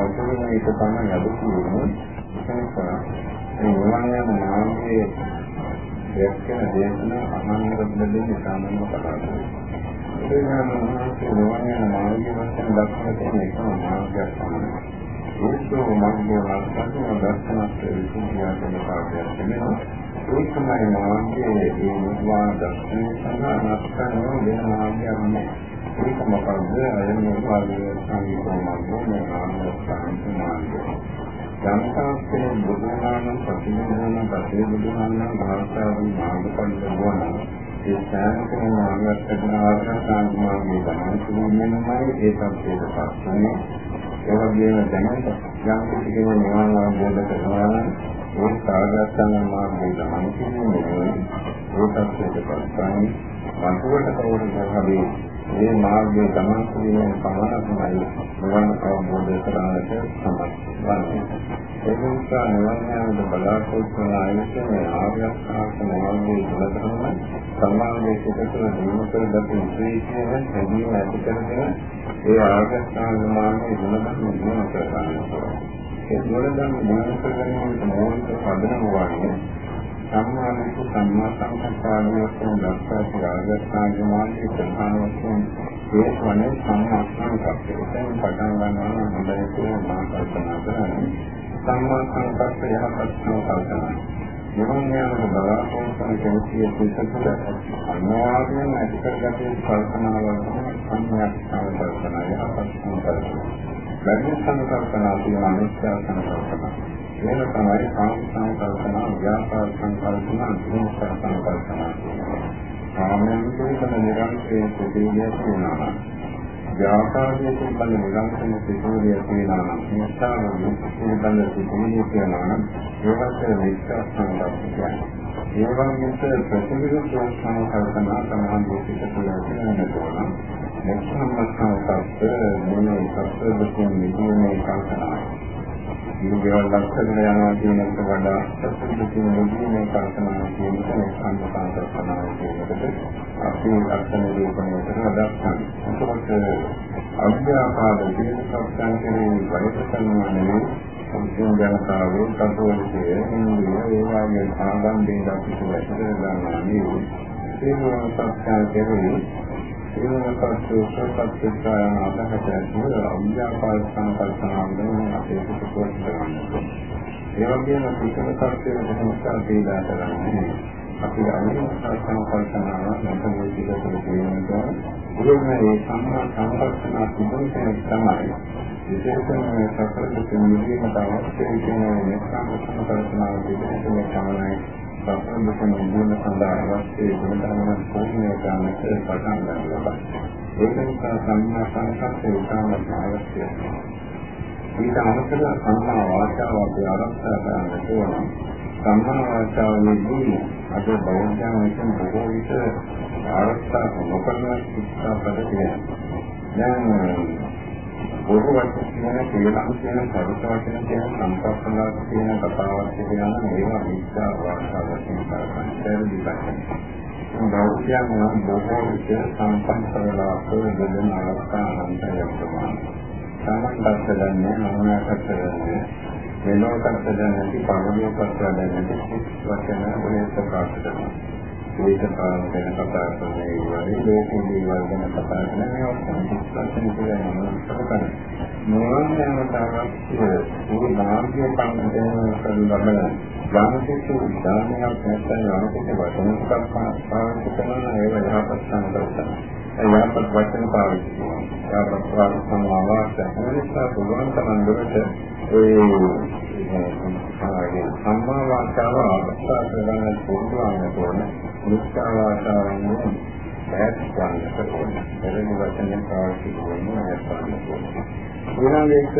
වශයෙන් ඒක තමයි අද කියන්නේ. ඒ නිවන් යන මාර්ගයේ දැක්කන දේශන අහන්නට දෙන්නේ සාමාන්‍ය කතාවක්. ඒ නම් නිවන් යන මාර්ගය වශයෙන් දක්වන තියෙන එකම මාර්ගයක් තමයි. ඒකෝ මාර්ගය වශයෙන් දර්ශනත් විසුද්ධිය කරන වෙනවා. ඒකමයි මාර්ගයේ ඒ නිවන් දර්ශනය සඳහා නැත්නම් වෙන මාර්ගයක් නෑ. ඒක මොකද අයම වාගේ සංකීර්ණ මාර්ගය නාම ස්ථාන මාර්ගය. යම්තාස්කේ බුදුනාම ප්‍රතිමෝහන පසේ බුදුනාම භාෂාවෙන් මාර්ගඵල ලැබුණා. ඒ සෑම කෙනෙකුම ආගතන ආකාර සාමාන්‍ය ගමන තුනමයි ඒ සම්පේද පස්සනේ. ඒ වගේම දැනට යම් කිසි කෙනෙක් නිවන් අවබෝධ කරනවා නම් ඒ සාගතන මාර්ගය ගමන කිරීමේ ඒ සම්පේද පස්සනේ වන්තුවට කවුරුද හරි මේ මාර්ගයේ ගමන් කිරීමේ පමණක්මයි නිවන අවබෝධ කරගන්නට සමත් වන්නේ. ඒ නිසා නිවන යාමද බලාපොරොත්තු වන ආයතනයේ ආර්යකාශ මාර්ගයේ ගුණධර්ම සමාජයේ සිටතන දිනු කර දක්වන විශේෂයෙන් හැදීම ඇති කරගෙන ඒ ආර්යකාශ මාර්ගයේ ගුණධර්ම දිනු කර ගන්නවා. ඒ ගුණධර්ම දිනු කර ගැනීමට මූලික පදනම වන්නේ සම්මා විසු සම්මා සංකප්පාදී වශයෙන් දක්වා රාගස්ථාන මාර්ගයේ ප්‍රධාන වශයෙන් ඒ වනේ සම්මා සංකප්පයෙන් පටන් ගන්නවා හොඳයි කියලා මා කල්පනා කරන්නේ සම්මා සංකප්ප යහපත් සංකල්පනා නිවන් යාම බලාපොරොත්තු වන කෙනෙකුගේ සිතට අනිවාර්යයෙන්ම ඇති කරගත යුතු කල්පනාවල් තමයි සම්මා සංකල්පනා යහපත් සංකල්පනා. බැරි සංකල්පනා කියන අනිත්‍ය සංකල්පනා මේක තමයි කාම සංකල්පනා, ව්‍යාපාර සංකල්පනා, අනුසය සංකල්පනා. කාමයන් කියන නිරන්තරයෙන් සිදුවිය තියෙනවා. ව්‍යාපාරයේ තිබෙන නිරන්තර සිදුවිය තියෙනවා. මේසාව පිළිබඳ සිදුවිය තියෙනවා. ඒවත් විශ්වාස සංකල්පනා. ඒ වගේම ප්‍රතිවිරුද්ධ සංකල්පනා තමයි මේක තුළ තියෙනවා. මෙච්චරම සංකල්ප මොනේ සත්‍ය දෙකෙන් නිදුනේ කල්පනායි. ජීවිතවල ලක්ෂණ යනවා කියන එකට වඩා සත්‍යකින් නිදීමේ කල්පනා කියන එක සම්පූර්ණ කල්පනා කියනකොට අපි ලක්ෂණ දීපණයට වඩා ගන්න. එතකොට අභ්‍යාපාද කියන සත්‍යයන් කෙරෙහි වෛද්‍යසන්නා නෙවෙයි සම්පූර්ණ ජනතාවේ කටෝලිකයේ හින්දුව ඒ වගේ ආගම් දෙකක් පිටුවට ගන්නවා නෙවෙයි. ඒ සත්‍යයන් කෙරෙහි ඒවනපත් සෝපත්ත්‍යයන් අදහට ඇතුළ අවිද්‍යාපාල සංකල්පනාවෙන් අපේ පිටුපොත් කරන්නේ. ඒ වගේම පිටන කර්තව්‍ය මොහොතක් දීලා කරන්නේ. අපි අනිවාර්ය සංකල්පනාව නැත්නම් පිටුපොත් කියනවා. උගමනේ සම්මා සංකල්පනා තිබුණ කෙනෙක් තමයි. විශේෂයෙන්ම සතර දෙකෙන් නිදීමට අවශ්‍ය කියන නිස්සාර සංකල්පනාව තිබෙන කෙනෙක් තමයි. සම්බන්ධකම් නිවන සඳහා අවශ්‍ය ගුණධර්ම පූර්ණය කරන්නට පටන් ගන්නවා. ඒක නිසා සම්මා සංකප්පේ උදාහරණ අවශ්‍යයි. ඊට අමතරව සම්මා වාචාව අපි ආරක්ෂා කරන්නට ඕන. සම්මා වාචාවේදී අද බෞද්ධයන් විසින් බොහෝ විට ආරක්ෂා නොකරන ශික්ෂා පද තියෙනවා. දැන් බොහෝ වචන කියන කියන පරිස වචන කියන සංකල්පනා කියන කතාවක් කියනවා මේවා විස්තර වාර්තාවකින් කරන්නේ දෙයක්. බෞද්ධයන් නම් බොහෝ විට සම්පන්නවලා ප්‍රයෝජන අවස්ථා අනන්තයක් තමයි. සාමන්තයන්නේ මොනවාකට වෙනවකට දැනෙන්නේ පාරමිතකට දැනෙන්නේ වචන වලින් ප්‍රකාශ කරනවා. ඒක පාන ගැන කතා කරන ඒවායි ලෝකෙ දේවල් ගැන කතා කරන මේ ඔක්කොම විශ්වාසන කියන්නේ මොනවද යනතාවක් ඒ මාර්ගය පන්දන කරන ලබන ඥානසිත උදාහරණයක් නැත්නම් ඥානසිත වචන ටිකක් පාවිච්චි කරන ඒවා යහපත් සම්බන්ධතාව. ඒ යහපත් වචන පාවිච්චි කරනවා. යහපත් වාක්‍ය සමාවාස නිසා පුළුවන් තරම් දුරට ඒ සම්මා වාචාව ආස්වාද කරගන්න පුළුවන් වෙන මිත්‍යා වාචාවෙන් බෑත් ගන්නට ඕන. එරෙහි වචනයෙන් පාවිච්චි කරනවා නැත්නම් ඕන. ඊළඟට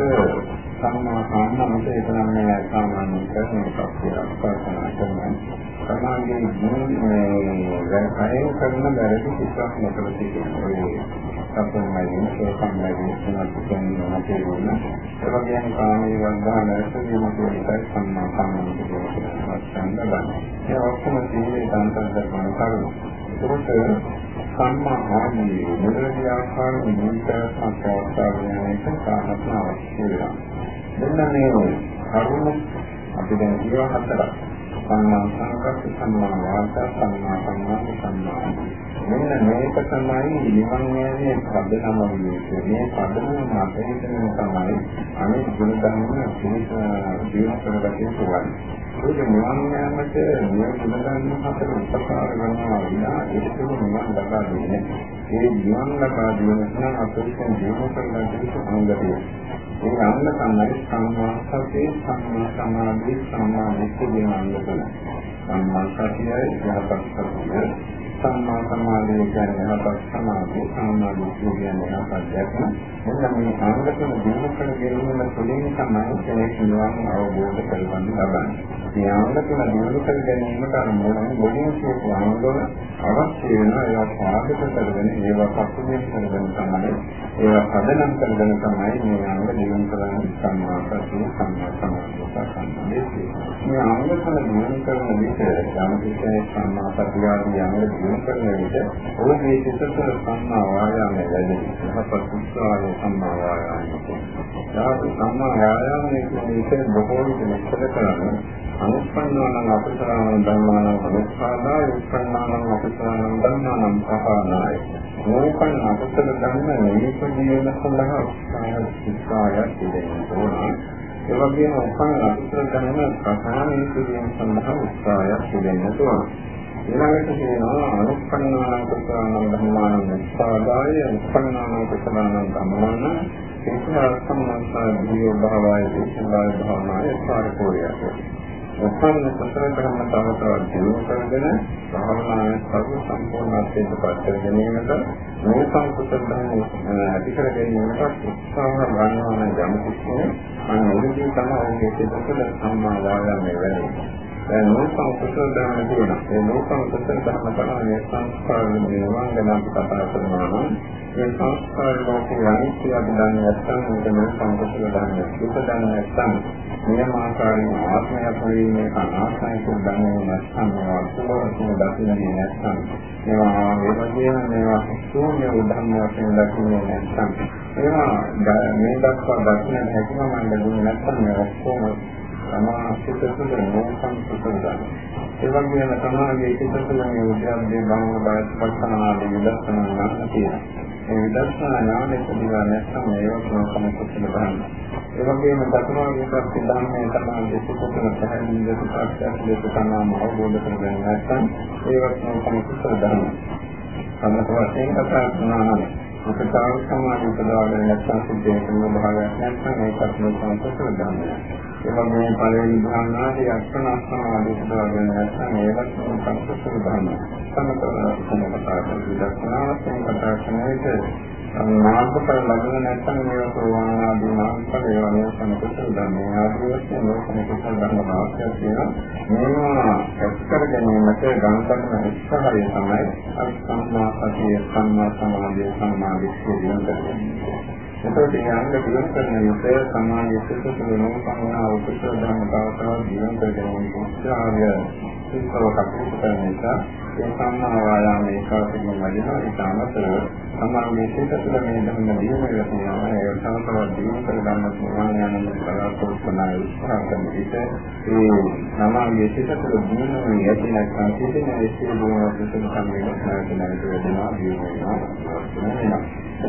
සම්මා සම්මානත ඒතරම් නෑ සාමාන්‍ය කරන එකක් කියලා කල්පනා කරනවා. සමාජයේ මේ කයෙන් කරන බැරි කිසිවක් නොකර සිටිනවා. සම්පූර්ණයෙන් සෝකම්මයි සුණත් කියන්නේ නැති වුණා. ඒ වගේම කාමී වර්ධන ඇසීම කියන සම්මා සම්මානත කියනවා. සංගලන. ඒ ඔක්කොම ජීවිතය අන්තර්ගත කරන කරුණු. ඒකට සම්මා ආදී මෙලොවදී ආකාර නිමිතයක් පවත්වා ගැනීමට කාරණා අවශ්‍ය වෙනවා. මෙන්න මේ කරුණු අපි දැන් කියව හතරක්. සම්මා සංකප්ප සම්මා වාචා සම්මා සම්මාන සම්මා මෙන්න මේක තමයි නිවන් යන්නේ පදනම විදිහට මේ පදනම අපිට තමයි අනිත් ගුණ ධර්ම පිළිස ජීවත් කරගන්න පුළුවන් ඒක නිවන් යාමට මේ ගුණ ධර්ම හතර උපකාර කරනවා විනා ඒක නිවන් ලබා දෙන්නේ ඒ නිවන් ලබා දෙන නම් අපිට ජීවත් කරගන්න අංගය ඒ අන්න තමයි සම්මා සතිය සම්මා සමාධි සම්මා විච්ඡේදන අංග තුන සම්මා සතියයි යහපත් සතිය සම්මා සමාධිය කියන්නේ අපත් සමාධිය සම්මා දිට්ඨිය කියන්නේ අපත් දැක්ම මෙන්න මේ අංග තුන දිනු කර ගැනීම තුළින් තමයි කෙනෙක් නිවන් අවබෝධ කරගන්න ලබන්නේ. මේ අංග තුන දිනු කර ගැනීමට අර මොන මොනින් කියපු අංගවල අවශ්‍ය වෙන ඒවා සාධක කරගෙන ඒවා පසුබිම් කරගෙන තමයි ඒවා පදනම් කරගෙන තමයි මේ අංග දිනු කරන්නේ සම්මා සතිය සම්මා සමාධිය සම්මා දිට්ඨිය. මේ අංග තුන දිනු කරන විට යම් කිසි සම්මා සතිය ආදී අංග දිනු කරන විට ඔහුගේ සිත තුළ සම්මා වායාමය වැඩි යහපත් උත්සාහය සම්මා වායාමය යහපත් සම්මා වායාමය කියන්නේ බොහෝ විට මෙච්චර කරන්නේ අනුස්පන්නාන අපසාරණ ධර්මාන අනුස්පාදාය උත්පන්නාන අපසාරණ ධර්මාන පහනාය මොකන් අපසල ධර්ම නිවිපදීන සඳහා උත්සාහය පිළිදෙන්න ඕන ඒ වගේම උපන් අපසල ධර්ම ප්‍රධානී කිරීම සඳහා උත්සාහය පිළිදෙන්න ඕන ඊළඟට කියනවා අනුප්පන්නාන කුසලාන ධම්මාන නිස්සාදාය උප්පන්නාන කුසලාන ධම්මාන ඒකා සම්මාසාදී භාවය දේශනාය භාවනාය පාරකෝරියට උපන්න කුසල ධර්ම තව තවත් දියුණු කරගෙන භාවනාවේ සර්ව සම්පූර්ණත්වයට පත් කර ගැනීමට නූතන කුසල ධර්ම ඇති කර ගැනීමට උත්සාහ ගන්නවා නම් යම් කිසි අන්න උරුදී තමයි ඔහුගේ සිතේ සම්මා වායාමයේ වැඩි. දැන් නෝසං කුසල ධර්ම කියනවා. ඒ නෝසං කුසල ධර්ම තමයි සංස්කාර නිර්වාණ ගැන අපි කතා කරනවා නම් මේ සංස්කාර ලෝකයේ අනිත්‍ය අපි දන්නේ නැත්නම් මේක නෝසං කුසල ධර්ම. දුක දන්නේ නැත්නම් නියමාකාරී ආත්මය පරිමේ අනාත්මය කියන දන්නේ නැත්නම් මේවා සුබවතුන දකින්නේ නැත්නම් මේවා ඒ වගේම මේවා ශූන්‍ය ධර්ම වශයෙන් දකින්නේ නැත්නම් ඒවා මේ දක්වා දකින්න හැකියාව මම ලැබුණේ නැත්නම් මේ ඔක්කොම සමාසිත තුළ නෝසං සුසුදාන. ඒ වගේම සමාගයේ සිත තුළ මේ උද්‍යප්පේ බංග බයත් පස්සනාදී විදර්ශනා ඥාන තියෙනවා. මේ විදර්ශනා ඥානෙ පිළිබඳව නැත්නම් ඒවත් නෝසං සුසුද බලන්න. ඒ වගේම දසමාගේ ප්‍රතිධානයේ තමයි සිත තුළ පැහැදිලි දෙයක් සාක්ෂාත් කරගන්න අවබෝධ කරගන්න නැත්නම් ඒවත් නෝසං සුසුද බලන්න. සම්මත වශයෙන් කතා කරනවා නම් උපචාර සමාධි උපදවාගෙන නැත්නම් සිද්ධ වෙන භාවයක් නැත්නම් ඒකත් නෝසං සුසුද බලන්න. එනම් මේ පළවෙනි භාවනාවේ අස්තනස්සනාදී උදාගෙන නැත්නම් ඒවත් සංකල්පසු ධර්ම. සමතන කතා කරන විදර්ශනාවෙන් කතා කරන විට මාර්ගඵල ලැබුණ නැත්නම් මේක සෝවාන් ආදී මාර්ගඵල ඒවා නේ සංකල්පසු ධර්ම. ආදී වශයෙන් මේ සංකල්පසු ධර්ම අවශ්‍ය තියෙනවා. මේවා එක්කර ගැනීමට ගන්න කරන උත්සාහය තමයි සම්මා සතිය සම්මා සමාධිය සම්මා දිට්ඨිය දිනු කරන්නේ. එතකොට මේ අංග දියුණු කරන විට සමාජයේ සිට තුනම පමණ උපසල ධර්ම තවතවත් දියුණු කරගෙන උත්සාහය සිස්තව කටයුතු කරන නිසා ඒ සම්මා වායාමයේ කාර්යයෙන් වැඩිනවා ඒ තමතර සමාජයේ සිට තුළ මේ ධර්ම දියුණු වෙනවා ඒ තවතවත් දියුණු කර ගන්න පුළුවන් යන බලාපොරොත්තු වන උත්සාහ කරන විට ඒ සමාජයේ සිට තුළ දියුණු වෙන යටි නැත්නම් සිටින ඒ සියලුම විසඳුම් සම්මේලනය වෙනවා දියුණු වෙනවා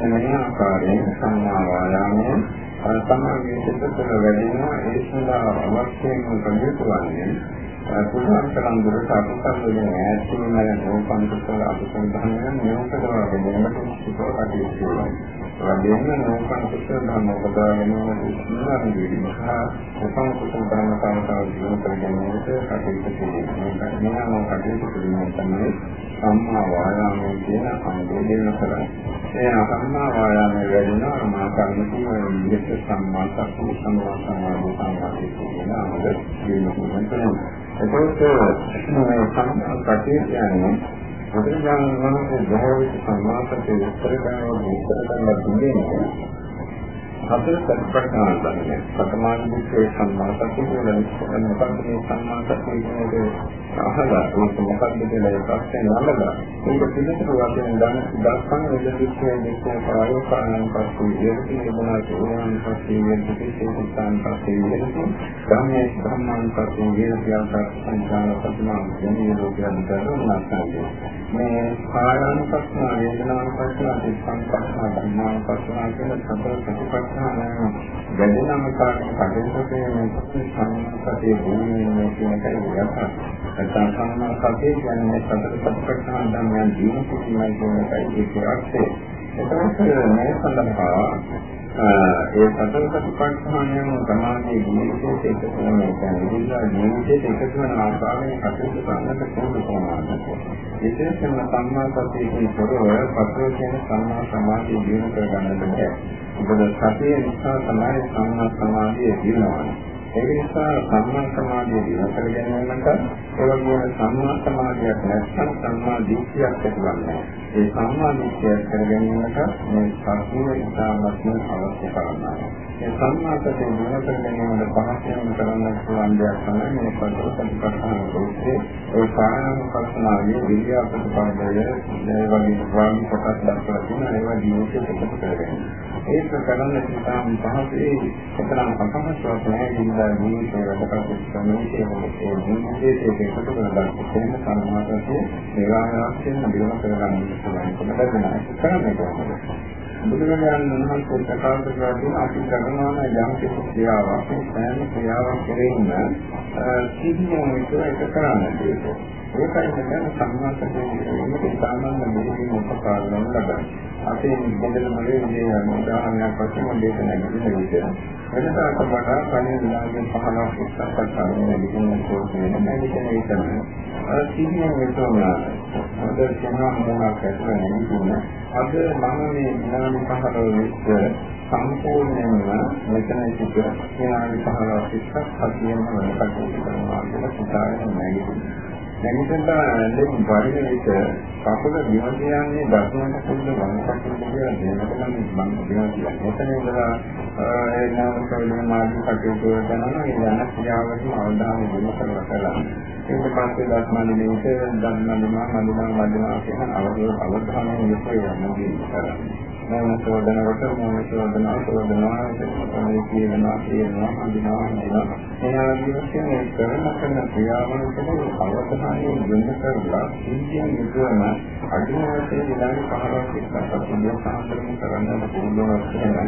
මේ ආකාරයෙන් සම්මා වායාමයේ සමාගයේ සිතතර වැඩිනවා ඒ සඳහා අවශ්‍යම කටයුතු වන්නේ පුදුම තරම් දුරට අපසල් වලින් ඈත් වීම නෝපන් කුසල අපසල් ධර්මයන් නියෝගකරවා ගැනීමට සුපර කටයුතු වෙනවා. වගේම නෝපන් කුසල ධර්ම උපදවා ගැනීමට උත්සාහ දීම සහ උපන් කුසල ධර්ම සමතාව දිනු කර ගැනීමට කටයුතු කිරීම. මේ නම් කටයුතු කිරීම තමයි සම්මා වායාමයේ කියන අංගය දෙන්න කරන්නේ. ඒ සම්මා වායාමයේ වැඩිනවා මා කර්මකී විදිහට සම්මා සක්කු සම්මා සමාධි සමාධි කියන අංග දිනුනොත් එතකොට මේ සම්මා සතිය කියන්නේ බුදුරජාණන් වහන්සේ බොහෝ විට සම්මා සතිය විස්තර කරනවා විස්තර කරනවා කියන්නේ හතර සත්‍යපට්ඨාන ධර්මය. සතමානිකේ සම්මාසති කියන මොකක්ද මේ සම්මාසති කියන්නේ අහලා ඒක මොකක්ද කියලා ඒ ප්‍රශ්නේ නමලා ඒක පිළිතුරු වශයෙන් දැන් දක්වන විදිහේ දෙකේ ප්‍රායෝගිකයන් පස්සේ ඉගෙන ගන්න පස්සේ වෙන පිටිසෙන් පස්සේ වෙන ධම්මේ ධම්මයන් පස්සේ වෙන පියාසත් සංජාන ප්‍රතිමා යන්නේ ලෝකයන් දරුණාස්තන්නේ මේ කායानुපස්සන වේදනානුපස්සන සංස්කප්පන ධම්මානුපස්සන කියන සතර සතිපට්ඨාන ගැදෙනම කාරණා කටයුතු මේ සංස්කෘතිය භූමියේ කියන එකයි යථා නැත්නම් සම්මාසතිය කියන්නේ සතර සතිපට්ඨාන ධර්මයන් ජීවන සිටීමයි කියන එකයි ඒකේ අර්ථය. එතකොට මේ සඳහා ඒ සතර සතිපට්ඨානයම සමාධියේ ජීවිතයට එකතු වෙන එක නිසා ජීවිතයට එකතු වෙන ආකාරයෙන් කටයුතු කරන්නට පුළුවන් ප්‍රමාණයක්. විශේෂයෙන්ම සම්මා සතියේ පොරව පස්ව කියන සම්මා සමාධිය දිනු කර ගන්නට බැහැ. මොකද සතිය නිසා තමයි සම්මා සමාධිය දිනවන්නේ. ඒ නිසා සම්මා සමාධිය දිනකර ගැනීමකට ඒ වගේම සම්මා සමාධියක් නැත්නම් සම්මා දිට්ඨියක් ඇතිවන්නේ. ඒ සම්මා දිට්ඨිය කර ගැනීමට මේ සතිය ඉතාමත්ම අවශ්‍ය කරනවා. ඒ සම්මා සතිය දිනකර ගැනීමට පහසුවෙන් කරන්න පුළුවන් දෙයක් තමයි මේ පතර සම්පූර්ණ රූපේ ඒ කායන කල්පනාවේ විද්‍යා ප්‍රතිපාදය ඒ වගේ වාන් කොටස් දක්වලා තියෙන ඒවා ජීවිතයට එකතු කරගන්න. ඒක කරන්න ඉතාම පහසුයි. ඒතරම් අපහසුවක් නෑ ජීවිතය ජීවිතේ වැඩකට සම්මතයේ ඒ ජීවිතයේ ඒකකට කරගන්න කොහොම සම්මාදයේ ඒවායන් දිනන කරගන්න පුළුවන් කොහොමද කරන්නේ කොහොමද බුදුරජාණන් වහන්සේ ප්‍රකාශ කරලා තියෙන අපි කරනවා යම් කිසි ක්‍රියාවක් ඒ සෑම ක්‍රියාවක් කෙරෙහිම සිහියෙන් විතර එක කරන්න දෙන්නේ. ඒකයි කියන්නේ සම්මාසකයේ මේක සාමාන්‍ය දෙයකින් උපකාර වෙන ලබන. අපේ බෙදෙන මොලේ මේ උදාහරණයක් වශයෙන් දෙක නැගිටින විට වෙනදාට වඩා කලින් විනාඩි 15ක් ඉස්සරහට කරන විදිහේ කෝර්සෙ නැගිටින විට අර සිහියෙන් විතරම අද කියනවා මොනවාක් ඇතුළේ නැගිටින අද මම මේ විනාඩි 15 විතර සම්පූර්ණයෙන්ම මෙතන සිට විනාඩි 15ක් ඉස්සරහට හදියම වැඩ කටයුතු කරනවා කියලා හිතාගෙන නැගිටිනවා නැගිටින්න දැන් වරිණ විට කකුල දිව කියන්නේ දකුණට කුල්ල වම් කකුල කියලා දෙනකොට මම දිව කියන්නේ. මෙතන ඉඳලා ඒ නාම ප්‍රවේණ මාර්ග කටයුතු කරනවා ඒ යන ක්‍රියාවලින් අවධානය යොමු කරලා කරලා. ඊට පස්සේ දස්මනිනේට ධම්මනිමා මන්දිනා වදිනා කියන අවධානය යොමු කරනවා. මොන සෝදනකට මොන සෝදනා සෝදනා මේ කියනවා කියනවා හඳුනා හඳුනා එනවා කියන්නේ කරන කරන ක්‍රියාවලින් අවධානය යොමු කරලා ඉන්දියන් යුතුවම අදිනවසේ විනාඩි 15ක් ඉස්සරහට පුළුවන් සාහතරම කරන්න පුළුවන් කියලා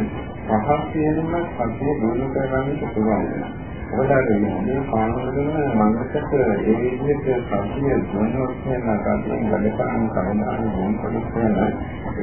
පහක් වෙනම සතිය දුරු කරගන්න පුළුවන්. ඔයාලට මේ පානවලම මනසට ඒ විදිහට සතිය දුන්නොත් කියන කතියෙන් වැඩ කරන කවදාහරි මොන පොඩ්ඩක්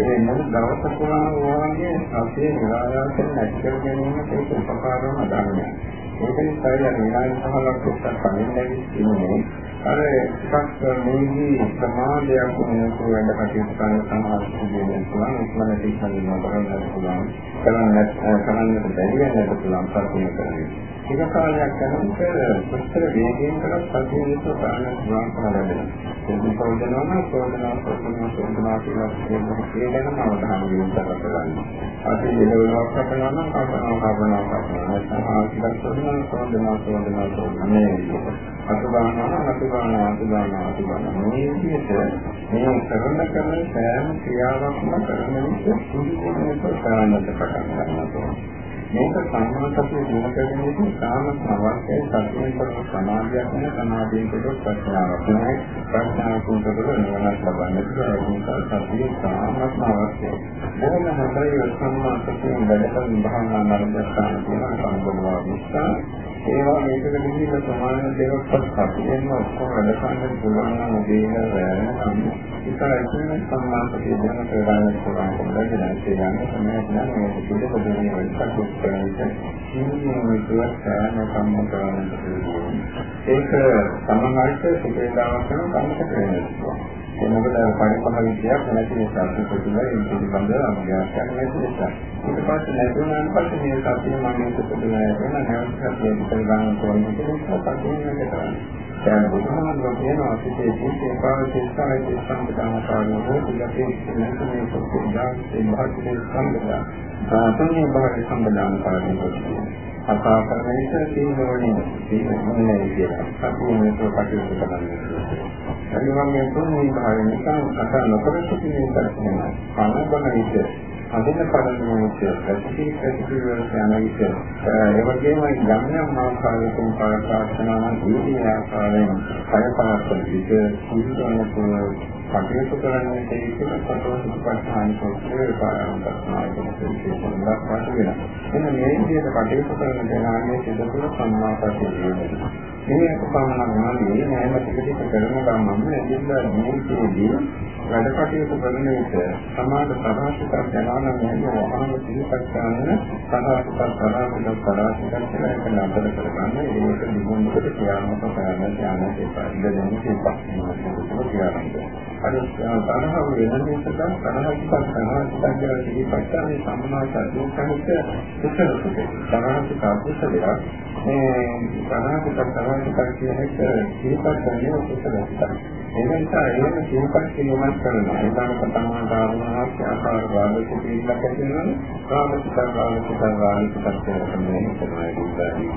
ඒ මොන දවස පුරාම වාගේ සතිය නිරායාසයෙන් නැති කර ගැනීමට ඒක උපකාරම ගන්නවා. ඒක නිසා යන විනාඩි 15ක් විතර කලින් ඉන්නේ අර එකක් මේකී සමාධියක් වෙනකොට වැඩ කටයුතු කරන සමාධිය දෙන්න පුළුවන් ඉක්මනට ඉක්මනට කරන්න පුළුවන්. කරන්න කරන්නට බැරි වෙනකොට පුළුවන් සතුටින් කරන්නේ. ඒක කාලයක් යනකොට කොච්චර වේගයෙන් කරත් සතිය යුතු ප්‍රාණ පුළුවන්කම ලැබෙනවා. ඒක සෝදනම සෝදනා සෝදනා සෝදනා කියලා කියන එක ගැන අවධානය යොමු කරගන්න. අපි මෙලොවක් කරනවා නම් කල්පනා කරනවා කරනවා සමාධියක් සෝදනා සෝදනා සෝදනා සෝදනා මේ අතුබානවා අතුබානවා අතුබානවා අතුබානවා මේ විදිහට මේ කරන කරන සෑම ක්‍රියාවක්ම කරන විට සුදුසුකමක් කරන්නට පටන් ගන්නවා. මේක සම්මාසතිය දින කරගෙන ඉන්න සාමත් අවශ්‍යයි සත්‍යයෙන් කරන සමාධියක් වෙන සමාධියෙන් කරන ප්‍රඥාවක් නෑ ප්‍රඥාව කුණතවල නිවනක් ලබන්නට ඒ නිසා සතිය සාමත් අවශ්‍යයි බොහොම හොඳයි සම්මාසතියෙන් වැඩ කරන භාවනා මාර්ගස්ථාන කියන සම්බන්ධව විස්තර. ඒවා මේකට ගිහින් සමාන දේවල් පස්සක් එන්න ඔක්කොම වැඩ කරන්න පුළුවන් නම් දේන වැරෙන ඉතින් සම්මාසතිය දෙන ප්‍රදාන කරන කොටගෙන ඉන්නේ තමයි නම් මේ පිළිද පොදුනේ වෙනසක් කරන්නේ ජීවිතයේ දුක් සෑම සම්මතවන්න ඒක සමහරට සුපේදාවක් කරන කමකට වෙනවා එනකොට පරිපහ විද්‍යාවක් නැති නිසා සුපුතුල ඒ පිළිබඳ අභ්‍යාසයක් නැති නිසා. ඊට පස්සේ ලැබුණාන් පස්සේ මේ සතිය මම සුපුතුල වෙන නැවතත් මේ ගන්න ඕනේ කියලා පස්සේ කරන්නේ. දැන් බුදුහාමුදුරුවෝ කියනවා සිතේ ජීවිතේ පාවිච්චි ස්ථානයේ සම්පදාන කාරණා හොතිලකේ නැත්නම් සුපුතුලා ඒ භාගයේ සම්බන්ධ. ආතන්නේ භාගයේ සම්බන්ධන කාරණා කතා කරන එක තීරණය තීරණය කියලා. සතුටුමත් කටයුතු කරන්නේ. එනිසා මේ තුන්වෙනි භාගය නිකන් කතා නොකර සිටින තරමයි. කනබන විට අදින පරිණාමයේ ප්‍රතිපී ප්‍රතිපී වල යන විට ඒ වගේම යම් යම් ආකාරයකින් ප්‍රාර්ථනාවන් දීදී ආකාරයෙන් කයපාසන විට සිහිනවන කටයුතු කරන්නේ ඒක සතෝසුපස්ථාන සෝත්‍රයේ පාරම්පරාවක් විශේෂයෙන් දක්වාට වෙනවා. එන්න මේ විදිහට කටයුතු කරන දෙනාගේ සිදු තුළ සම්මාපතිය වෙනවා. මේ උපමානන්නේ නෑම ටික ටික කරන ගමන් ඇදින්දා ජීවිතයේදී වැඩ කටයුතු කරන විට සමාජ සදාසිතක් දැනන මේ වහන සිහිපත් කරන සදාසිතක් සදාසිතක් සදාසිතක් කියලා එක නතර කරගන්න ඒක දිගුණකට ක්‍රියාත්මක කරන්න ඥාන දෙපාර්තමේන්තුවේ සිහිපත් කරනවා. අර තරහ වෙන නිසා තරහ ඉස්සත් තරහ ඉස්සත් කියලා සිහිපත් කරන සම්මා සතුටුකමිට සුසලසුක තරහ කාපුසලයක් මේ තරහ තරහ ටිකක් කියන එක සිහිපත් කරන්නේ කුසලයි. ඒ නිසා එහෙම සිහිපත් කිරීමක් කරනවා. ඒකම පතමා ධර්මයක් ආකාර වාද කුපීලක් ඇතිවෙනවා. කාමසික කාමසික වාදික පස්සේ තමයි දුන්නාදී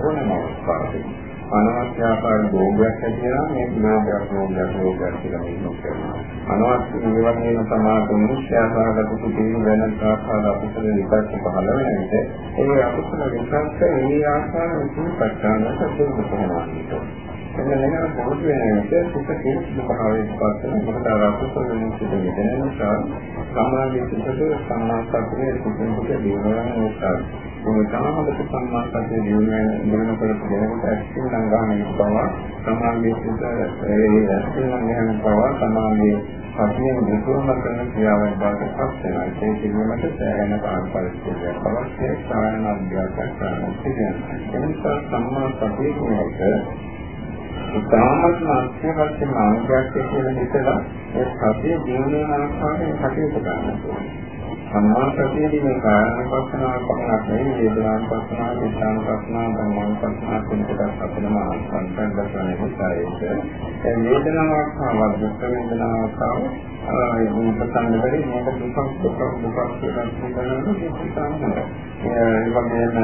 ඕනම අවස්ථාවක. අනවශ්‍ය ආකාර භෝගයක් ඇතිවෙනවා මේ භෝගයක් භෝගයක් භෝගයක් කියලා මේක කරනවා. අනවශ්‍ය මේ වගේම තමයි මිනිස්ය ආකාරගත කුපීල වෙන ආකාර අපිට විපස්සක පහළ වෙන විට ඒ අකුසල විපස්සක ඒ ආකාර විපස්සක ගන්නට දුරු කරනවා. එන්න නේද පොඩි වෙනකොට සුඛ කේස් භාවයේ පස්සෙන් මොකද අර අකුසල වෙන සිදුවෙන නිසා සමාධි සුඛද සම්මාසත්වයේ සුඛෙන් සුඛ දිනවන උත්සාහ. මේ සාමලක සම්මාසත්වයේ දිනවන දිනනකොට දෙනකොට ඇක්ටිව් ලංඝාමී බව සමාධි සුඛ ඒ ඇක්ටිව් ලංඝාමී බව සමාධි සතියෙන් විසුම කරන ක්‍රියාවෙන් බවට පත් වෙනවා. ඒ කිරීමට සෑහෙන කාල පරිච්ඡේදයක් අවශ්‍යයි. සායන අභ්‍යාසයක් කරන්න තියෙනවා. එනිසා සම්මා සතිය කියන්නේ ඉතාමත් අත්‍යවශ්‍ය මාර්ගයක් කියලා හිතලා ඒ සතිය දිනන ආකාරයෙන් කටයුතු කරනවා. සම්මා සතියදී මේ කායන පස්සනාව පමණක් නෙවෙයි වේදනාන පස්සනාව, චිත්තාන පස්සනාව, ධම්මාන පස්සනාව කියන කොටස් අපිටම සංකල්ප කරන නිසා ඒක ඒ වේදනාවක් හා දුක් වේදනාවක් හා ඒ මුපතන් දෙරේ මේක දුකක් දුකක් දුකක් කියලා කියනවා ඒ වගේම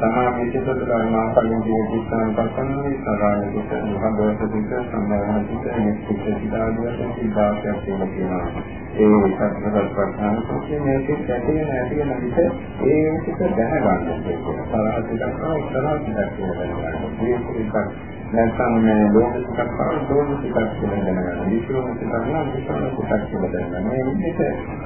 තමයි පිටතට ගන්නා කලින් දී චිත්තාන පස්සනාවේ සරාය දුක භගවත දුක සම්මාන දුක නිත්‍ය සිතාදියන් සිතාසයක් කියනවා. ඒ සත්‍යවත් ප්‍රඥාන සෝකේ මේකේ ඇති වෙන ඇති වෙන විට ඒ විසිට දැනගන්න ඕනේ. සලහතිකක් හා උත්තරාතිකක් කියලා දැනගන්න. නැත්නම් මේ ලෝක සිතක් හා ලෝක සිතක් කියලා දැනගන්න. විශ්වම සිතක් නම් විශ්වම සිතක් කියලා දැනගන්න. මේ විදිහට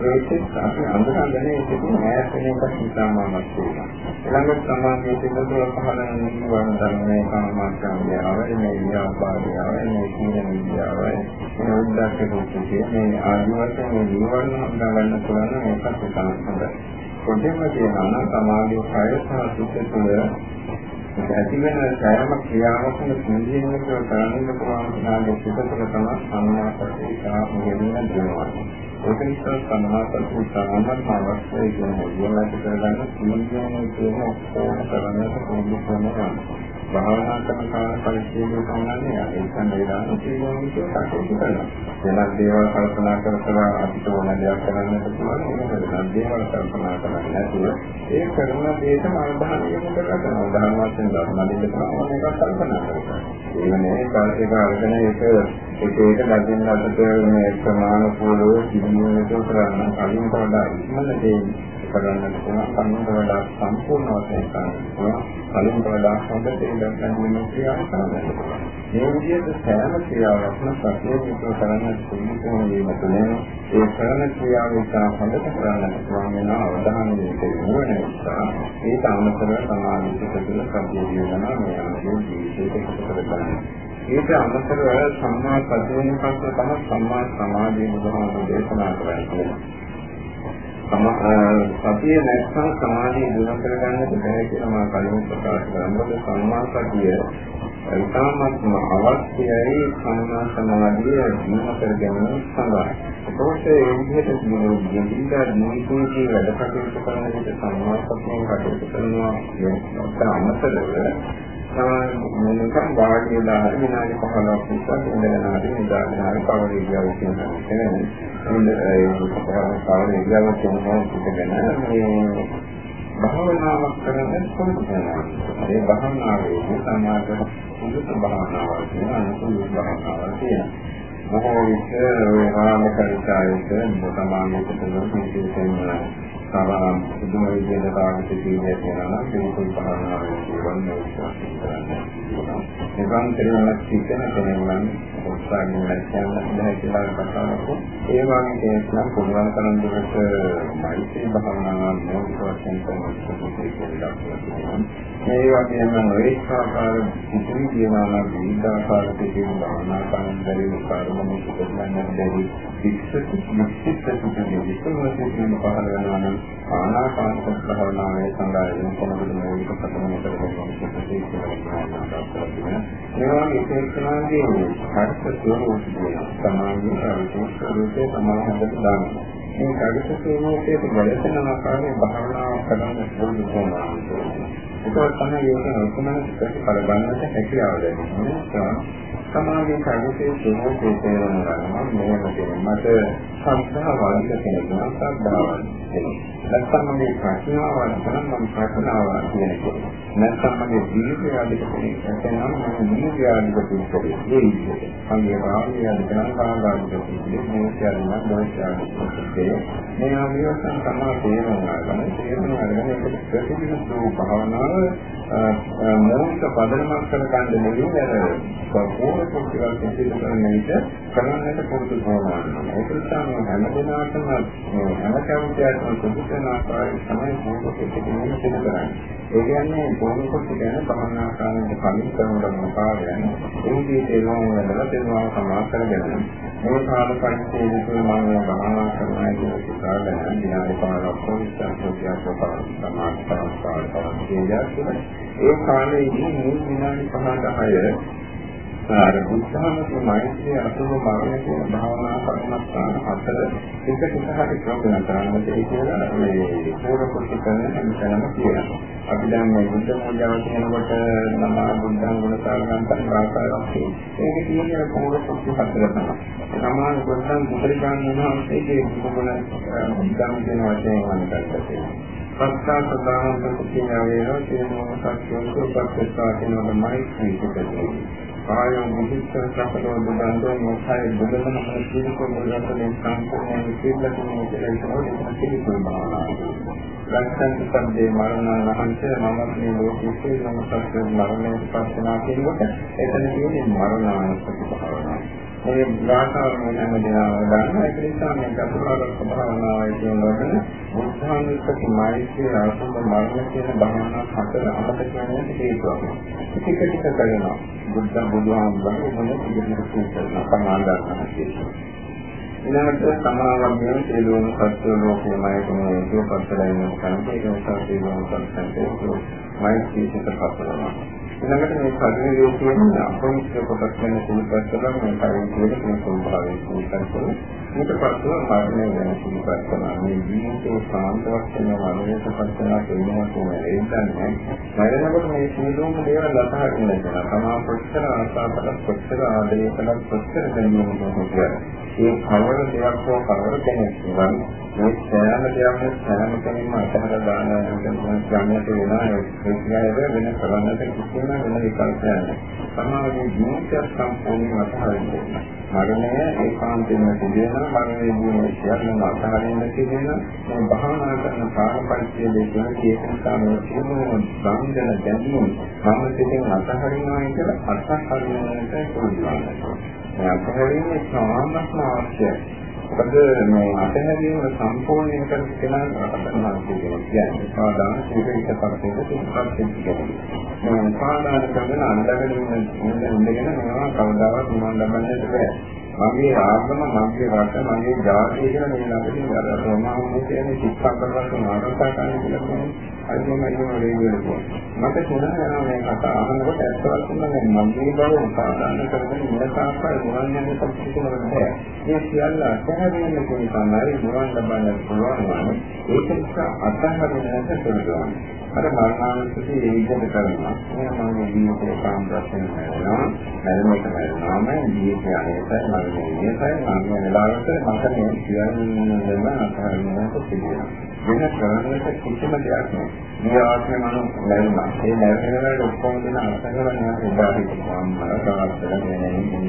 ඒකත් අපි අඳුරගෙන ඒක නෑස් වෙන එකක් නිසාමමත් වෙනවා. ඊළඟට සමාජයේ තිබෙන පහළ නිවන ධර්මයේ කාමාර්ථය ආවේ මේ ව්‍යාපාරය ආවේ මේ සීල විද්‍යාවයි මේ උද්දච්ච කුච්චේ මේ ආදි වශයෙන් මේ නිවන හඳුනා ගන්න පුළුවන් ඒකත් තමයි හොඳයි. කොටින්ම කියනවා නම් සමාජයේ කය සහ සිත තුළ ඇති වෙන සෑම ක්‍රියාවකම සිඳින්නට කරන්න පුළුවන් නාගේ සිතතර තමයි සම්මාපටි සාමයෙන් දෙනවා. ඒක නිසා සම්මාපටි සාමයෙන් අවශ්‍යයි කියන මොළයට කරගන්න සිඳින්නේ කියන ඕන කරන්නට පුළුවන් වෙනවා. භාවනා කරන කාල පරිච්ඡේදය සම්බන්ධයෙන් ඒක නේදාන තියෙනවා කියලා කරනවා. වෙනත් දේවල් කල්පනා කර කර අපිට ඕන දෙයක් කරන්නට පුළුවන්. ඒක වෙනත් දේවල් කල්පනා කරන්නේ නැතුව ඒ කරන දේට අවධානය යොමු කරගන්න. උදාහරණ වශයෙන් ධර්මදින්න තමයි මේක කල්පනා කරන්නේ. ඒ වෙනේ කාර්යක අරගෙන ඒක ඒක ඒක ලැබෙන අපිට මේ ප්‍රමාණ පොළොව සිහිනුවනට කරන්න කලින් වඩා ඉක්මනට කරන්නට පුළුවන්. කන්නට වඩා සම්පූර්ණ වශයෙන් කරන්න පුළුවන්. කලින් වඩා හොඳට ඒ දැක්වෙන ක්‍රියාව කරන්න පුළුවන්. මේ විදිහට සෑම ක්‍රියාවක්ම සත්‍යයට කරන්න පුළුවන් වීම තුළින් ඒ කරන ක්‍රියාව නිසා හොඳට කරන්න පුළුවන් වෙන අවධානය යොමු නිසා ඒ තාමතර සමාධිත තුළ සත්‍ය දියුණුව මේ අනුව ජීවිතයට එකතු කරගන්න. ඒක අමතරව සම්මා සතියෙන් පස්සේ තමයි සම්මා සමාධිය බුදුහාමුදුරේ දේශනා කරන්නේ. සතිය නැත්නම් සමාධිය දිනු කරගන්නට බැහැ කියලා මම කලින් ප්‍රකාශ කරා. මොකද සම්මා සතිය ඉතාමත්ම අවශ්‍යයි සම්මා සමාධිය දිනු කර ගැනීම සඳහා. ඒකෝට ඒ විදිහට ජීවිතය නිවිතේ වැඩ කටයුතු කරන විට සම්මා සතියෙන් කටයුතු කරනවා කියන අමතරව නිකන් වාඩි වෙලා විනාඩි 15ක් විතර ඉඳලා හරි නිදාගෙන හරි කවර ඉරියව් කියන එක නේ. ඒ කවර ඉරියව් කියන එකගෙන මේ භාවනාවක් කරන කොහොමද? ඒ භාවනාවේ සමාජ සුදුසු භාවනාවක් කියන අනුකූල භාවනාවක් තියෙනවා. බොහෝ විට ඔය ආමකරිකායක මොතමානකට තමයි කියන්නේ සාමාන්‍ය පුදුම විදිහට කාර්ය සිදුවේ කියනවා නම් ඒක භාවනාවේ ජීවන විශ්වාස කරන්නේ. නිරන්තරයෙන්ම සිටින කෙනෙකුන් උත්සාහයෙන් නැත්නම් නැහැ කියලා කතා කරනවා. ඒ වගේ දේශනා පුළුවන් තරම් දුරට මෛත්‍රී භාවනාව මූලික වශයෙන් තමයි මේ වගේම නොඑක ආකාර සිදුවි කියනවා විවිධාකාර සිදුවි භාවනා කරන බැරි කාර්යමු සුදුසුකම් බැරි වික්ෂිත වික්ෂිත සිදුවි විශ්වාසයෙන් පහළ වෙනවා නම් ආනාපාන භාවනාවේ සඳහා වෙන කොනකට මූලික ප්‍රථම කරගෙන මේවා විශේෂණාගේ හර්ෂ ස්වරූපය සමාධි අවිශේෂ ස්වරූපේ සමාහකට දානවා. මේ කඩක ස්වරූපයේ වැඩසන ආකාරයේ භාවනාව කරන්න පුළුවන් වෙනවා. ඒක තමයි ඒක උතුමන ප්‍රතිඵල ගන්නට හැකියාව ලැබෙනවා. සමාධි කඩකේ ස්වරූපයේ තේරුම් ගන්නවා. මේක මට සංස්කාර වර්ග කෙනෙක් නම් සද්ධාවක්. නැත්නම් මේ ප්‍රඥාව නැත්නම් මම ප්‍රඥාව කියන එක. නැත්නම් මගේ ජීවිතය අධික කෙනෙක්. නැත්නම් මම ජීවිතය අධික කෙනෙක්. ඒ විදිහට. මගේ රාගය අධික නම් කාංගාධික කෙනෙක්. මේ කියන්නේ දෝෂාධික මේ ආවියසන් තමයි තේරුම් ගන්න. තේරුම් අරගෙන ඒක ප්‍රතිවිරුද්ධ භාවනාව මූලික පදනමක් කරගන්න නෙවෙයි අර සම්පූර්ණ කුක්කල් සිද්ධ කරන විට කරන්නට පුරුදු වෙනවා. ඒක නිසා මේ හැම දිනකටම හැම කවුරුටම සුදුසුන ආකාරයෙන් තමයි මූලික පිළිගන්නේ සිදු කරන්නේ. ඒ කියන්නේ බොහෝ කොට ගැන භවනාකාරයෙන් කලින් කරන ලබන කාර්යයන් ඒ විදිහට එනවා වෙනවා තේනවා සමාස කරගෙන මේ කාල පරිච්ඡේදය තුළ මම භවනා කරනවා කියන කාරණා විනාඩි 15ක් කොහොමද සම්පූර්ණ සමාජ පරස්පර ඒ කාලයේදී මුල් විනාඩි 5 10 අර බුද්ධාමයේ මෛත්‍රී අසුභ භාවය කියන භාවනා කර්මස්ථාන හතර එක එක හරි ප්‍රෝග්‍රෑම් කරන්නට ඒ කියලා මේ පූර්ව කොට කරන හැමතැනම කියනවා. අපි දැන් මේ බුද්ධ පූජාව කියනකොට නම බුද්ධං ගුණ සාරගන්තන් වාසාවක් ඒක කියන්නේ පූර්ව කොට හතර තමයි. සමාන බුද්ධං බුදුරජාණන් වහන්සේගේ ගුණ බුද්ධං කියන වචනය වන්දනය කරනවා. පස්සා සදාන ප්‍රතිඥා වේරෝ කියන මොකක්ද කියන සුපස්සාව කියන මෛත්‍රී කුසලයි. කායං මුදිච්ඡං සම්පතෝ බුද්ධං මොහය බුදුන් වහන්සේ කියන බුදුරජාණන් සම්පූර්ණ විශ්ලේෂණය කියලා ඒක පිළිතුරු බාරා. ලක්ෂණ සම්දේ මරණ වහන්සේ මම මේ ලෝකයේ සියලුම සත්‍ය මරණය පස්සනා කියනකොට එතන කියන්නේ මරණානුස්සති භාවනාව. මේ භාෂාව මොනම දෙනාම ගන්න ඒක නිසා මේ චතුරාර්ය භාවනාවයි කියනකොට බුද්ධානුස්සති මෛත්‍රී අසුබ මරණ කියන භාවනා හතර අමතක කරන්න හේතුවක්. ටික ටික කරනවා. බුද්ධ බුදුහාමුදුරුවෝ මොන පිළිතුරු කරනවා පනාන්දා කියනවා. ඊළඟට සමාවර්ගයෙන් සියලුම සත්‍ය ලෝකයමයි මේ දුකපත්ලා ඉන්න කෙනෙක් ඒක නිසා සියලුම සත්‍යන්තේ මෛත්‍රී සිත පතරනවා. ඊළඟට මේ ශරීරයේ තියෙන අපොන්ස්ක කොටස් වෙන කුලපත් කරන මේ ශරීරයේ තියෙන ස්වභාවය කුලපත් ඊට පස්සේ මරණය ගැන කුලපත් කරන මේ ජීවිතේ සාන්ත වශයෙන් මරණයට පස්සෙනා කියනවා කියන්නේ ඒ කියන්නේ මරණකොට මේ සියලුම දේවල් අතහරින්න කියලා තමා කොච්චර ආසාවකට කොච්චර ආදරය කළත් කොච්චර දැනීමක් හොයනවා ඒ කවර දෙයක් හෝ කවර කෙනෙක් නම් මේ සෑම දෙයක්ම සෑම කෙනෙක්ම අතහර දාන යන්නට වෙනවා. ඒ කියන්නේ වෙන කරන්නට කිසිම වෙන විකල්පයක් නැහැ. සමාජයේ ජීවිතය සම්පූර්ණයෙන්ම අතහරින්න. මරණය ඒකාන්තයෙන්ම සිදුවෙන මරණයේ ජීවන සියල්ලම අතහරින්න සිදුවෙන මේ භාවනා කරන කාල පරිච්ඡේදයේ කියන කේතනකාමයේ සිදුවන බන්ධන දැනීම මම සිතින් අතහරිනවා කියලා අත්හරින්නට පුළුවන්. මේ අතහරින්නේ සාමත්ම අවශ්‍යයි. මොකද මේ අතහැරීම සම්පූර්ණයෙන් කරන කෙනා අතනවා කියන්නේ සාධාන සීලයක පරිපූර්ණ තුන්පත් කියන්නේ. මේ සාධාන කරන අන්දගෙන ඉන්න ඉඳගෙන මේවා කවදාවත් නිවන් ලබන්නට බෑ. මගේ ආගම, මගේ රට, මගේ ජාතිය කියලා මේ ළඟදී අර රෝමාවුනේ කියන්නේ සිත්සම්බරවත් මානවතාවකන්නේ කියලා කියන්නේ. අර මොන අයියෝ රේඩියෝ මට තේරෙනවා මේ කතා අහනකොට ඇත්තවත් තමයි මගේ බව උපාදාන කරගෙන ඉන්න තාක්කල් මොන යන සත්‍යකම නැහැ. මේ සියල්ල අත්හැරීම කියන තමයි මොන ලබන්න පුළුවන් වන්නේ. ඒක නිසා අත්හැරීම නැත කියලා. අර මරණානුස්සතිය ඒ විදිහට කරනවා. එහෙනම් මගේ ජීවිතේ කාම ප්‍රශ්න වෙනවා. මරණ එක මරණාම ජීවිතය අනේසයි මරණය නියතයි මරණ වෙලාවට මට මේ කියන්නේම අත්හැරීමක් තිබෙනවා. වෙන කරන්නට කිසිම දෙයක් නෑ. මේ ආත්මය මම ලැබුණා. ඒ ලැබෙනකොට ඔක්කොම දෙන අත්හැරලා උදාහරණයක් මරණාවස්තල වෙනන්නේ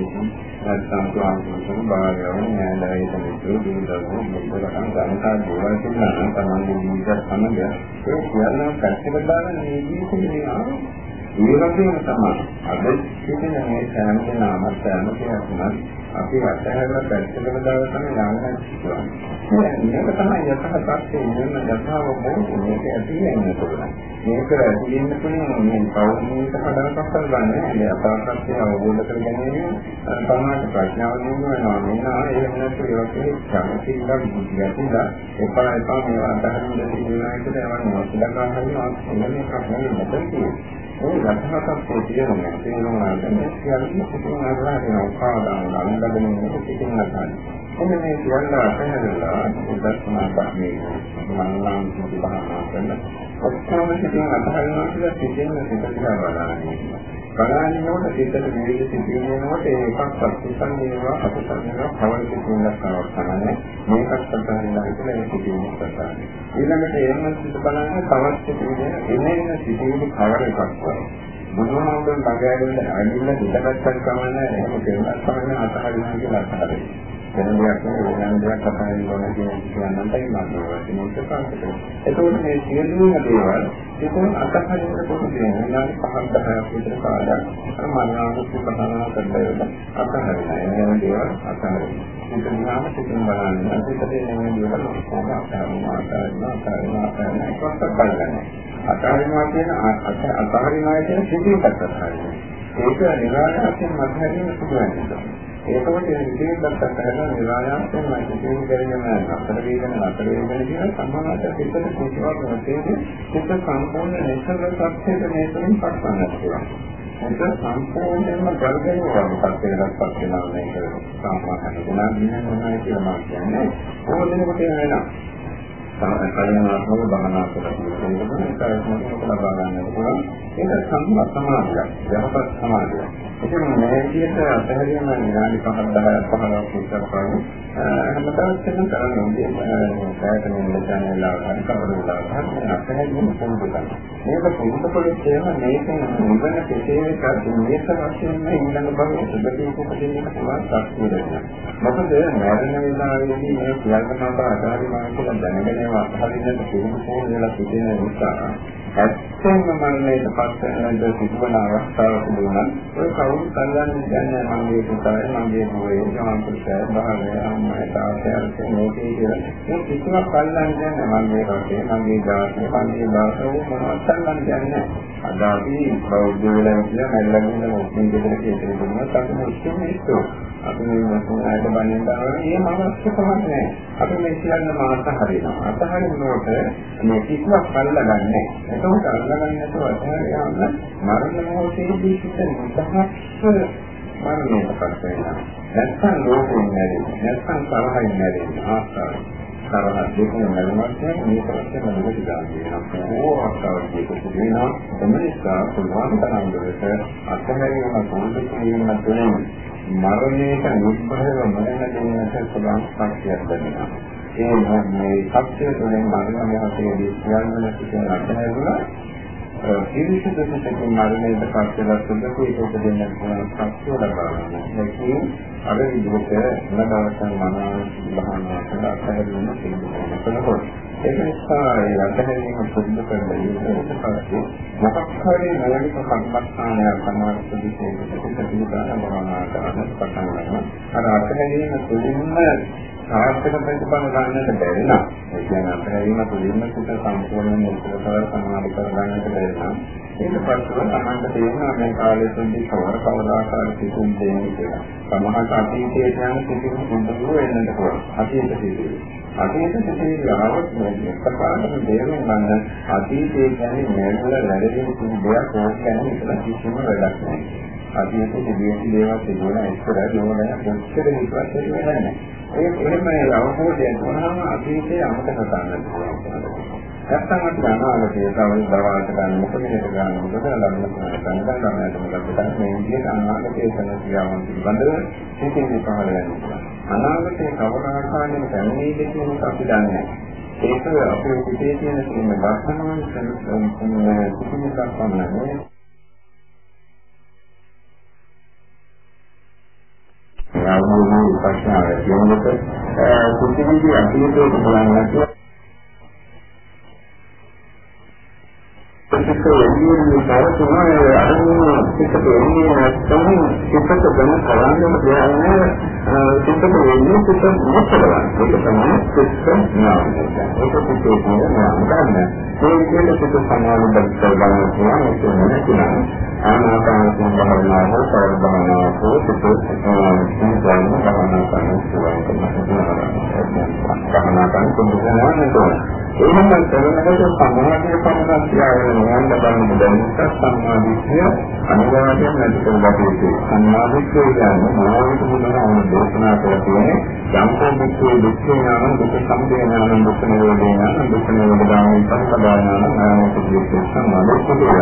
නැත්නම් ස්වාමීන් බාහිරව නෑදෑයන් මිත්‍රෝ දුරුදවෝ මෙතන ගණකා දේවල් තියෙනවා තමයි ජීවිත සමග ඒ සියල්ලම පැත්තකට දාලා මේ ජීවිතේ ආවේ ඒ වගේම තමයි. අද සිටින මේ සෑම කෙනාම සෑම කෙනෙක්ම අපි අත්හැරලා පැත්තකට දාලා තමයි යන්න සිදුවන්නේ. මේක තමයි යථාර්ථයේ ඉන්න යථාව මොකද මේක ඇති වෙන්නේ කොහොමද? මේක ඇති වෙන්න පුළුවන් මේ කවුරුන්ට හදාගන්න ගන්න මේ යථාර්ථය අවබෝධ කරගැනීම සමාජ ප්‍රඥාව දිනුනවා වෙනවා. එහෙම නැත්නම් ඒ වගේ සම්පූර්ණ බුද්ධියකින්ද එපා එපා මේ අදහන්න දෙන්නා කියලා යවන්න මොකද ගන්නවා එන්නේ කන්නේ නැත්නම් ඒ යථාර්ථයේ තියෙනවා තේරුණා දැන් කියන්නේ සිතින් අරගෙන උපාදාන අනුබලමින් සිතින් අරගෙන එන්න මේ කියන්න අතහැරලා උදස්නා බාහනේ මනෝලං සුභානා කරන ඔක්කොම සිතින් අතහැරලා කියලා සිතින් සිතින් බලන්නේ බලන්නකොට සිතට විවිධ සිතිවිලිනකොට ඒකක් සත්‍යසන් වෙනවා අසසන් වෙනවා කවර සිතිවිල්ලක් කරවක් තමයි මේකත් සත්‍යනිලා කියලා ඒ සිතිවිලි සත්‍යයි ඊළඟට එහෙම සිත බලන්න තවත් සිතිවිලි එන්නේ සිතිවිලි කවර එකක් වගේ. බුදුහාමුදුරන් ළඟ ඇවිල්ලා හිතගත්තට කමන්නේ. එහෙම කෙනෙක් තමයි අතහරිනවා කියලා අතහරිනවා. වෙන දෙයක් නෙවෙයි වෙන දෙයක් කතා කරනවා කියන කියන්නත් තමයි මම ප්‍රකාශ කරන්නේ. එතකොට මේ සියලුම දේවල් ඒකෙන් අතහරින්න පොදු දෙයක්. විනාඩි 5ක් 10ක් විතර කාලයක් අර මනාවක ප්‍රධාන කරලා අතහරින්න. එන දේවල් අතහරින්න. ඒක නිවාම සිතින් බලන්න. ඒකද එන දේවල් ඔක්කොම අතහරින්න අතහරින්න අතහරින්න අතහරින්න ඒකත් බලන්න. අතහරිනවා කියන අතහරිනවා කියන සිතින් අතහරින්න. ඒක නිරායාසයෙන් මතහැරීම සිදු වෙනවා. ඒකෝට විශේෂයක් කරන නිරායාසයෙන් මම කියන කරගෙන අතර වේගන අතර වේගන කියන සම්මානත පිටත කිසිවක් නැතේ ඒක සම්පූර්ණ නිසල සත්‍යයට මේකෙන් පටවන්නට පුළුවන්. ඒක සම්පූර්ණයෙන්ම ගල්ගෙන වගේ සත්‍යයක් පත් වෙනවා මේක සාමාන්‍ය ගුණාදීන මොනවද කියලා මම කියන්නේ. ඕනෙකට වෙනවා. කලින් ආත්මව බහනා කරලා ඒක තමයි ඒක ලබා ගන්න පුළුවන්. ඒක සම්මත සමාධියක්, යහපත් සමාධියක්. ඉතින් මේ විදිහට අතහැරීම විනාඩි 5ක් 10ක් 15ක් විතර කරන්නේ හැමදාම සිදු කරන්නේ සෑහෙන මෙතන වෙලා හරි කවර වෙලා හරි අතහැරීම පොදු කරනවා. මේක පොදු පොලිසියම මේකෙන් මුදන කෙසේ වෙතත් මේක වශයෙන් ඉන්න බව සුබදී උපදින්න පුළුවන් ශක්තිය දෙනවා. මොකද මරණ වේලාවේදී මේ සියල්ලම අතහැරීම කියලා දැනගෙන අතහරින්නට පුරුදු වෙලා සිටින නිසා ඇත්තම මරණයට පත් වෙනද සිදුවන අවස්ථාවක් දුන්නා. ඔය කවුරු කල්යන්නේ කියන්නේ මගේ පුතායි මගේ දුවේ සමාන්තරය භාවය අම්මයි තාත්තයි මේකේ කියලා. මේ කිසිම කල්යන්නේ නැහැ මගේ රටේ මගේ ජාතිය මගේ භාෂාව මොනවද කල්යන්නේ නැහැ. අද අපි බෞද්ධ වෙලා ඉඳලා මැල්ලගෙන මුස්ලිම් දෙකේ කියලා දුන්නා. අපි මුස්ලිම් මිනිස්සු. අපි මේ මොකක්ද බණෙන් බලන්නේ මේ මනසකමක් නැහැ. අපි මේ කියන්න මාත හරිනවා. අතහරිනකොට මේ කිසිවක් කල්ලා ගන්නෑ. එතකොට අල්ලගන්න නැතුව අතහැරියාම මරණ මොහොතේදී සිට නිදහස් මරණයටපත් වෙනවා. නැත්නම් ලෝකෙන් නැරෙන්නේ. නැත්නම් තරහින් නැරෙන්නේ. ආස්තාවයි. තරහ දෙකම නැරෙනවා කියන්නේ මේක වශයෙන් මොකද කියන්නේ. ඕ අවස්ථාවකදී කුදිනවා. එමණිසා පුළුවන් තරම් දුරට අතහැරීම සම්පූර්ණ කිරීම තුළින් මරණයට නිබ්බහව මරණ දෙන්නට පුළුවන් ශක්තියක් ලැබෙනවා. ඒ මේ සත්‍ය තුළින් මරණය හතේදී සියල්ලම සිටින අත්හැරුණා පිරිසිදු සිතකින් මරණයට පත් වෙලා සුදුසු ඒක දෙන්න පුළුවන් ශක්තිය ලබා ගන්න. ඒකේ අර විදිහට නඩවසන් මනස බහනා කරලා අත්හැරීම සිදු ඒක නිසා ඒ අත්හැරීම සුදුසු කරලා ඊට පස්සේ මොකක් හරි මූලික කර්මස්ථානයක් සමාජ සුදුසු පිළිබඳව බලනවා කරන්න පටන් ගන්නවා. අර අත්හැරීම තුළින්ම සාර්ථක ප්‍රතිඵල ගන්නට බැරි නම් ඒ කියන්නේ අපහැරීම තුළින්ම සිත සම්පූර්ණයෙන් උපකාර සමාධි කරගන්නට බැරි නම් ඊට පස්සේ තමයි තේරෙනවා මේ කාලේ තුන්දී කවර කවදාකාර සිතුම් දෙන්නේ කියලා. සමහරට අතීතයේ යන සිතුම් දුන්නු වෙන්නට පුළුවන්. අතීත සිතුම්. අතීත සිතුම් ආවත් මේ එකපාරටම තේරුම් ගන්න අතීතයේ කියන්නේ මේවල වැඩි දුක් දෙයක් ඕක කියන්නේ ඉතල කිසිම වැඩක් නැහැ. අතීතයේ සිදුවෙච්ච දේවල් සිදුවන ඉස්සර ජීවනය කොච්චර හිතවත් වෙන්නේ නැහැ. ඒ එහෙම අවබෝධය වුණාම අතීතයේ අමතක කරන්න පුළුවන්. නැත්තම් අපි අනාගතයේ තව දවල්ට ගන්න මොකද මේක ගන්න මොකද ළඟම සංකල්පනකට මොකද තමයි මේ විදිහට අනාගතයේ කරන ක්‍රියාවන් පිළිබඳව සිතින් පහළ වෙනවා. අනාගතයේ කවර ආකාරයෙන් පැමිණෙයිද කියන එක අපි දන්නේ නැහැ. ඒක අපේ පිටේ තියෙන සින්න වර්තමාන සම්පූර්ණ සිතින් පමණයි. ආවෝමී විපස්සනා කියනකොට කුටිවිදි අතීතයේ බලන්නට සිත එළියේ පවතුන අරමුණු සිත එළියේ නැත්නම් සිතට දැන කරන්නේ කියන්නේ සිතට එළියේ සිත මොකදවා ඒක තමයි සිත නාමය ඒක සිතේ කියන නාම ගන්න ඒ විදිහට සිත සමාන බද්ධ ගන්න පුළුවන් ඒක නෙවෙයි ආනාපාන සම්බන්ධනාව සර්වබලනාව සිත සිතන භවනා කරන පුළුවන්. කරනවා භවනා කරන කෙනෙකුට එහෙම කරනකොට සමාධිය පමණක් තියාගෙන යන්න බන්න දැනෙන්න සම්මාදිට්ඨිය අනිවාර්යයෙන් නැති කරගත යුතුයි. සම්මාදිට්ඨිය කියන්නේ මොනවද මොනවාම දේශනා කරලා තියෙන්නේ යම්කෝදිට්ඨිය දුක්ඛේ නාම දුක්ඛ සමුදය නාම දුක්ඛ නිරෝධේ නාම දුක්ඛ නිරෝධාමි පරිපදා නාම නාමෝපදේශ සම්මාදිට්ඨිය.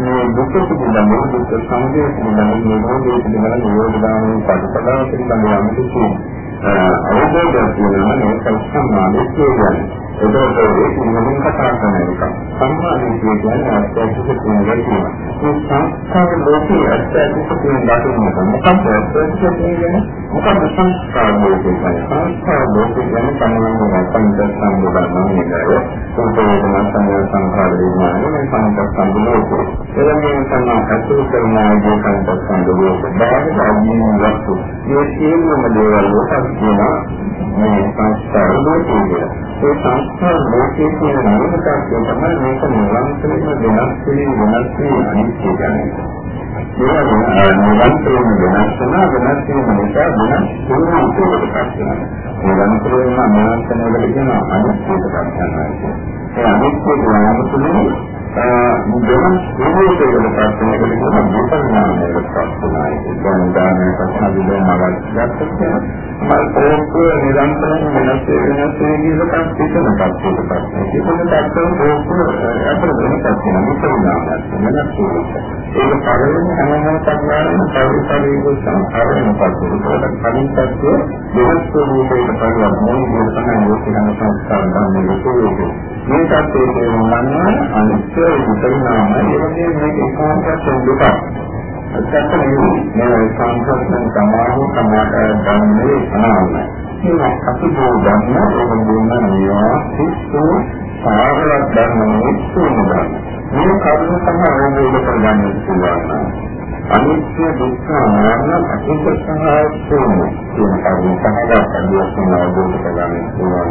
මේ දුක්ඛ පිළිබඳව දුක්ඛ සමුදය පිළිබඳව නිරෝධේ පිළිබඳව නිරෝධාමි පරිපදා පිළිබඳව යම් කිසි අවබෝධයක් තියෙනවා නේ සම්මාදිට්ඨිය කියන්නේ. එතකොට ඒක මොනින් කතා කරන එක. සම්මාදිය කියන්නේ අත්‍යවශ්‍ය කෙනෙක් කියනවා. මේ සංස්කාර ලෝකයේ අත්‍යවශ්‍ය කෙනෙක් දකින්නක මොකක්ද අත්‍යවශ්‍ය කියන්නේ? මොකක්ද සංස්කාර ලෝකයේ කියන්නේ? සංස්කාර ලෝකයේ කියන්නේ තමයි පංචස්කන්ධ සම්බන්ධව නේද? සෝතේන සංඥා සංඛාර විඥාන මේ පංචස්කන්ධ ලෝකය. එළඹෙන තමයි අසුරු කරන ආදී පංචස්කන්ධ ලෝකය. බාහිර අභිනව වස්තු. මේ සියලුම දේවල් ලෝකයක් කියනවා මේ සංස්කාර ලෝකය. ඒ සංස්කාර ලෝකයේ කියන නාමකත්වය තමයි මේක නිරන්තරයෙන්ම වෙනස් වෙමින් වෙනස් වෙමින් අනිත්‍ය කියන්නේ. ඒ නිරන්තරයෙන්ම වෙනස් වෙන වෙනස් වෙන නිසා වෙනස් වෙන උපයෝගයක් වෙනවා. නිරන්තරයෙන්ම වෙනස් වෙනකොට කියන අනිත්‍යයට පත් කරනවා. ඒ අනිත්‍ය ඥාන තුළින් දෙවන ස්වභාවයකට පත් වෙනකොට කියන විපරිණාමයකට පත් වෙනවා. ඒ කියන්නේ දානය පස්සේ විදෝමගත ගන්නකොට මල් පොරොක්කුව නිරන්තරයෙන් වෙනස් වෙනස් වෙන කියලා පිටන පැත්තට පස්සේ ඒකෙන් දැක්කම පොරොක්කුව අපර වෙනස් වෙනවා විපරිණාමයක් වෙනස් වෙනවා ඒක පරිවෙන හැමෝම සංඥාවෙන් පරිපරිවෝ සංස්කාරයෙන් පස්සේ ඒකට කලින් පැත්තේ වෙනස් ස්වරූපයකට පරිවර්තනය වෙන තමයි ලෝකයන් සංස්කාර ගන්න ලෝකයේ මේ පැත්තේ තේරුම් අනිත්‍ය විපරිණාමය ඒ වගේම මේක ඒකාන්තයෙන් දුක ඇත්තට මේ සංකල්පන සමාහෝ සමාකාර ගන්නේ අනාමයි. මේ අසුබෝ ගන්න ඕන දුන්න මේවා සිස්සු සාරවත් ගන්න උත්සුම මේ කර්ම තමයි අවබෝධ කරගන්න පුළුවන්. අනිත්‍ය දුක්ඛ අනාත්ම අසුබ සහායතෝම කියන කරුණු පහක් අදියසින් අවබෝධ කරගන්න පුළුවන්.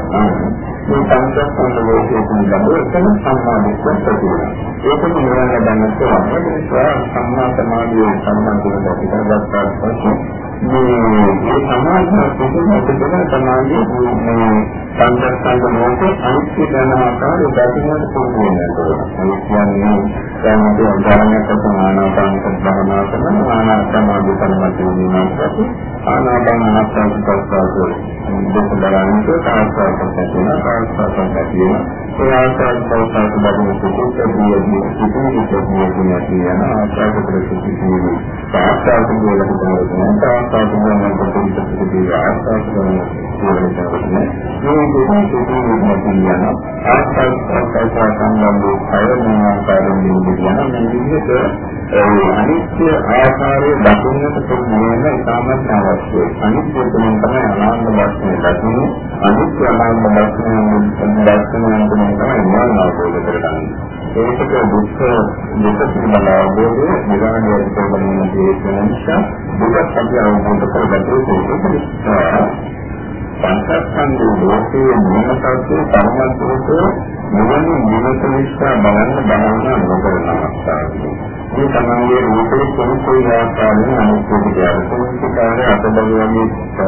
මේ පංචස්කන්ධ ලෝකයේ පිළිබඳව එතන සම්මාදිට්ඨිය තියෙනවා. ඒක නිවන ගන්න පුළුවන්. ඒක සම්මා සමාධිය සම්බන්ධව පිටගත්තා පස්සේ මේ සමාධිය පිටුපිට තමයි මේ පංචස්කන්ධ ලෝකයේ අනිත්‍ය ගැන ආකාරය දැකීමට පුළුවන් වෙනවා. ඒ කියන්නේ දැන් අපි උදාහරණයක් වශයෙන් ආනාපාන භාවනා කරන ආනාපාන සමාධිය පරිමත වෙනවා. ආනාපාන ආනාපාන ප්‍රස්තාවය දෙක බලන්නේ කාර්යයක් තියෙනවා කාර්යයක් තියෙනවා. ඒ ආකාරයෙන් ප්‍රස්තාව බලන සුදුසුකමියදී සිටින විදිහට කියන ආකාර ප්‍රතිචාරය. ආකාර වල හිතනවා. ආකාර වල ප්‍රතිචාරය ආකාර වල මේ දෙකේ සිදුවීම කියන ආස්වාද ප්‍රසආස සම්බන්ධව කයන ආකාරයෙන් කියන මේ විදිහට අනිත්‍ය ආකාරයේ දකින්නට පුළුවන් ඉතාමත් අවශ්‍යයි. අනිත්‍ය තුළින් තමයි අනාත්ම දර්ශනය දකින්නේ. අනිත්‍ය අනාත්ම දර්ශනය දර්ශනය තුළින් තමයි ඥාන අවබෝධ කරගන්නේ. ඒකට දුක්ඛ දුක පිළිබඳ අවබෝධය නිරාණය කරගන්න දේශන නිසා දුක සත්‍ය අවබෝධ කරගන්න ඕනේ. පංචස්කන්ධ ලෝකයේ නිමතත්වයේ පරමත්වයේ මොනින් නිමත නිසා බලන්න බලන්න නොකරන අවස්ථාවයි. මේ තමන්ගේ රූපේ කොහොමද ආකාරයෙන් අනුකූලව කොහොමද අතබලුවගේ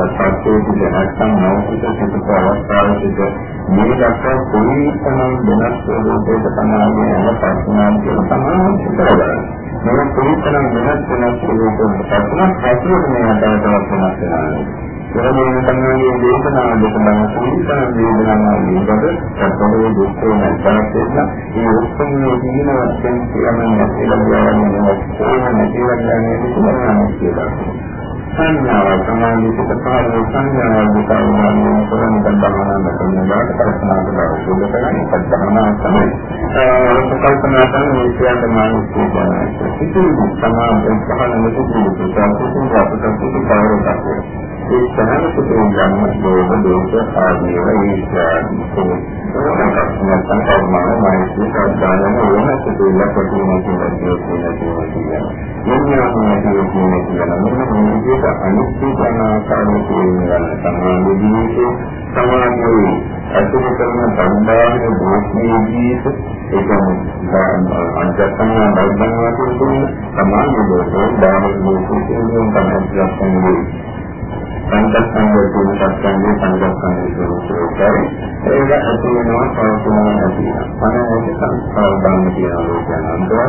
සත්‍යයේ දැනගන්න නවතිත සිත අවස්ථාවකදී මේ දක්වා කොයි තරම් වෙනස් ස්වරූපයක තමයි යන පස්නාන් කියන සමාන සිතරයි. මේ කොයි තරම් වෙනස් වෙනස් ස්වරූපයක පස්නාන් හැසිරෙන්නේ නැතවත් වෙනස් වෙනවා. එවැනි සංඥාවේ වේදනාව දෙක බලන සීතල වේදනාව වේදද සතෝ දුක්ඛේ නැතරක් දෙන්න මේ ඔක්කොම මේ දින වශයෙන් කියමන්නේ කියලා කියන්නේ කොහොමද කියලා කියන්නේ සංඥාව සමාධි පිටකාරෝ සංඥාව දුකවන්නේ කරන බඳහනන කරන වාට කල්පනා කරලා සුදු කරන්නේ පද්ධමනා තමයි. ඒක කල්පනා කරන මේ කියන්නේ මානසික දැනගන්න. ඉතින් සමාධි පහළ මුතුතු සාපෘතික අපට පිටකාරෝ ඒ සහන පුතේ ගන්න දෝෂ දෝෂ ආදී වේශාදී නැත්නම් කර්මය මානසික සාධාරණ වෙන සිදුවිල්ල ප්‍රතිමා කියන දේ කියලා කියනවා. මෙන්න මේ කියන මොන විදිහට අනිත්‍ය යන ආකාරයේ කියන සමාධි ජීවිතේ සමාධියේ අසුර කරන සම්බාහිර දෝෂයේ ජීවිත ඒ කියන්නේ අන්තර්සංග බද්ධනවා කියන සමාධි දෝෂ දාන දෝෂ කියන තමයි කියන්නේ පංචස්කන්ධය කියන සත්‍යන්නේ පංචස්කන්ධය ස්වરૂපයයි. ඒක ඇති වෙනවා පවතිනවා නැති වෙනවා. මනෝමය සංස්කාර ගන්න කියන ලෝකයන් අන්තර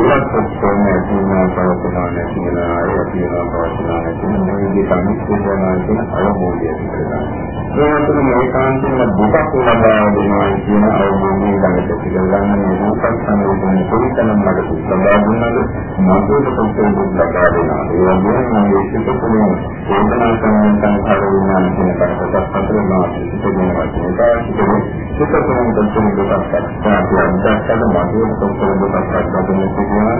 ඒවත් ඔක්කොම ඇති වෙනවා පවතිනවා නැති වෙනවා. අය ඇති වෙනවා පවතිනවා නැති වෙනවා. මේ විදිහට අනිත්‍යනවා කියන අවබෝධය කරගන්න. ඒ අතර මේ කාන්තේන දුකක් ලබා දෙනවා කියන අවබෝධය ළඟට පිළිගන්න මේ සංස්කාරය කියන පොලිතනම් ළඟට ලබා දුන්නාද මතක පොතේ දුක් ලබා දෙනවා. ඒ වගේම මේ විශේෂ වේදනා සංඛාර විඥාන කියන කොටසත් අතර මානසික දෙන වචනේ පාවිච්චි සුඛ සමන් දර්ශන කොටසක් තමයි අන්තර්ගත මාධ්‍යම සම්පූර්ණ කොටසක් ගන්න තියෙනවා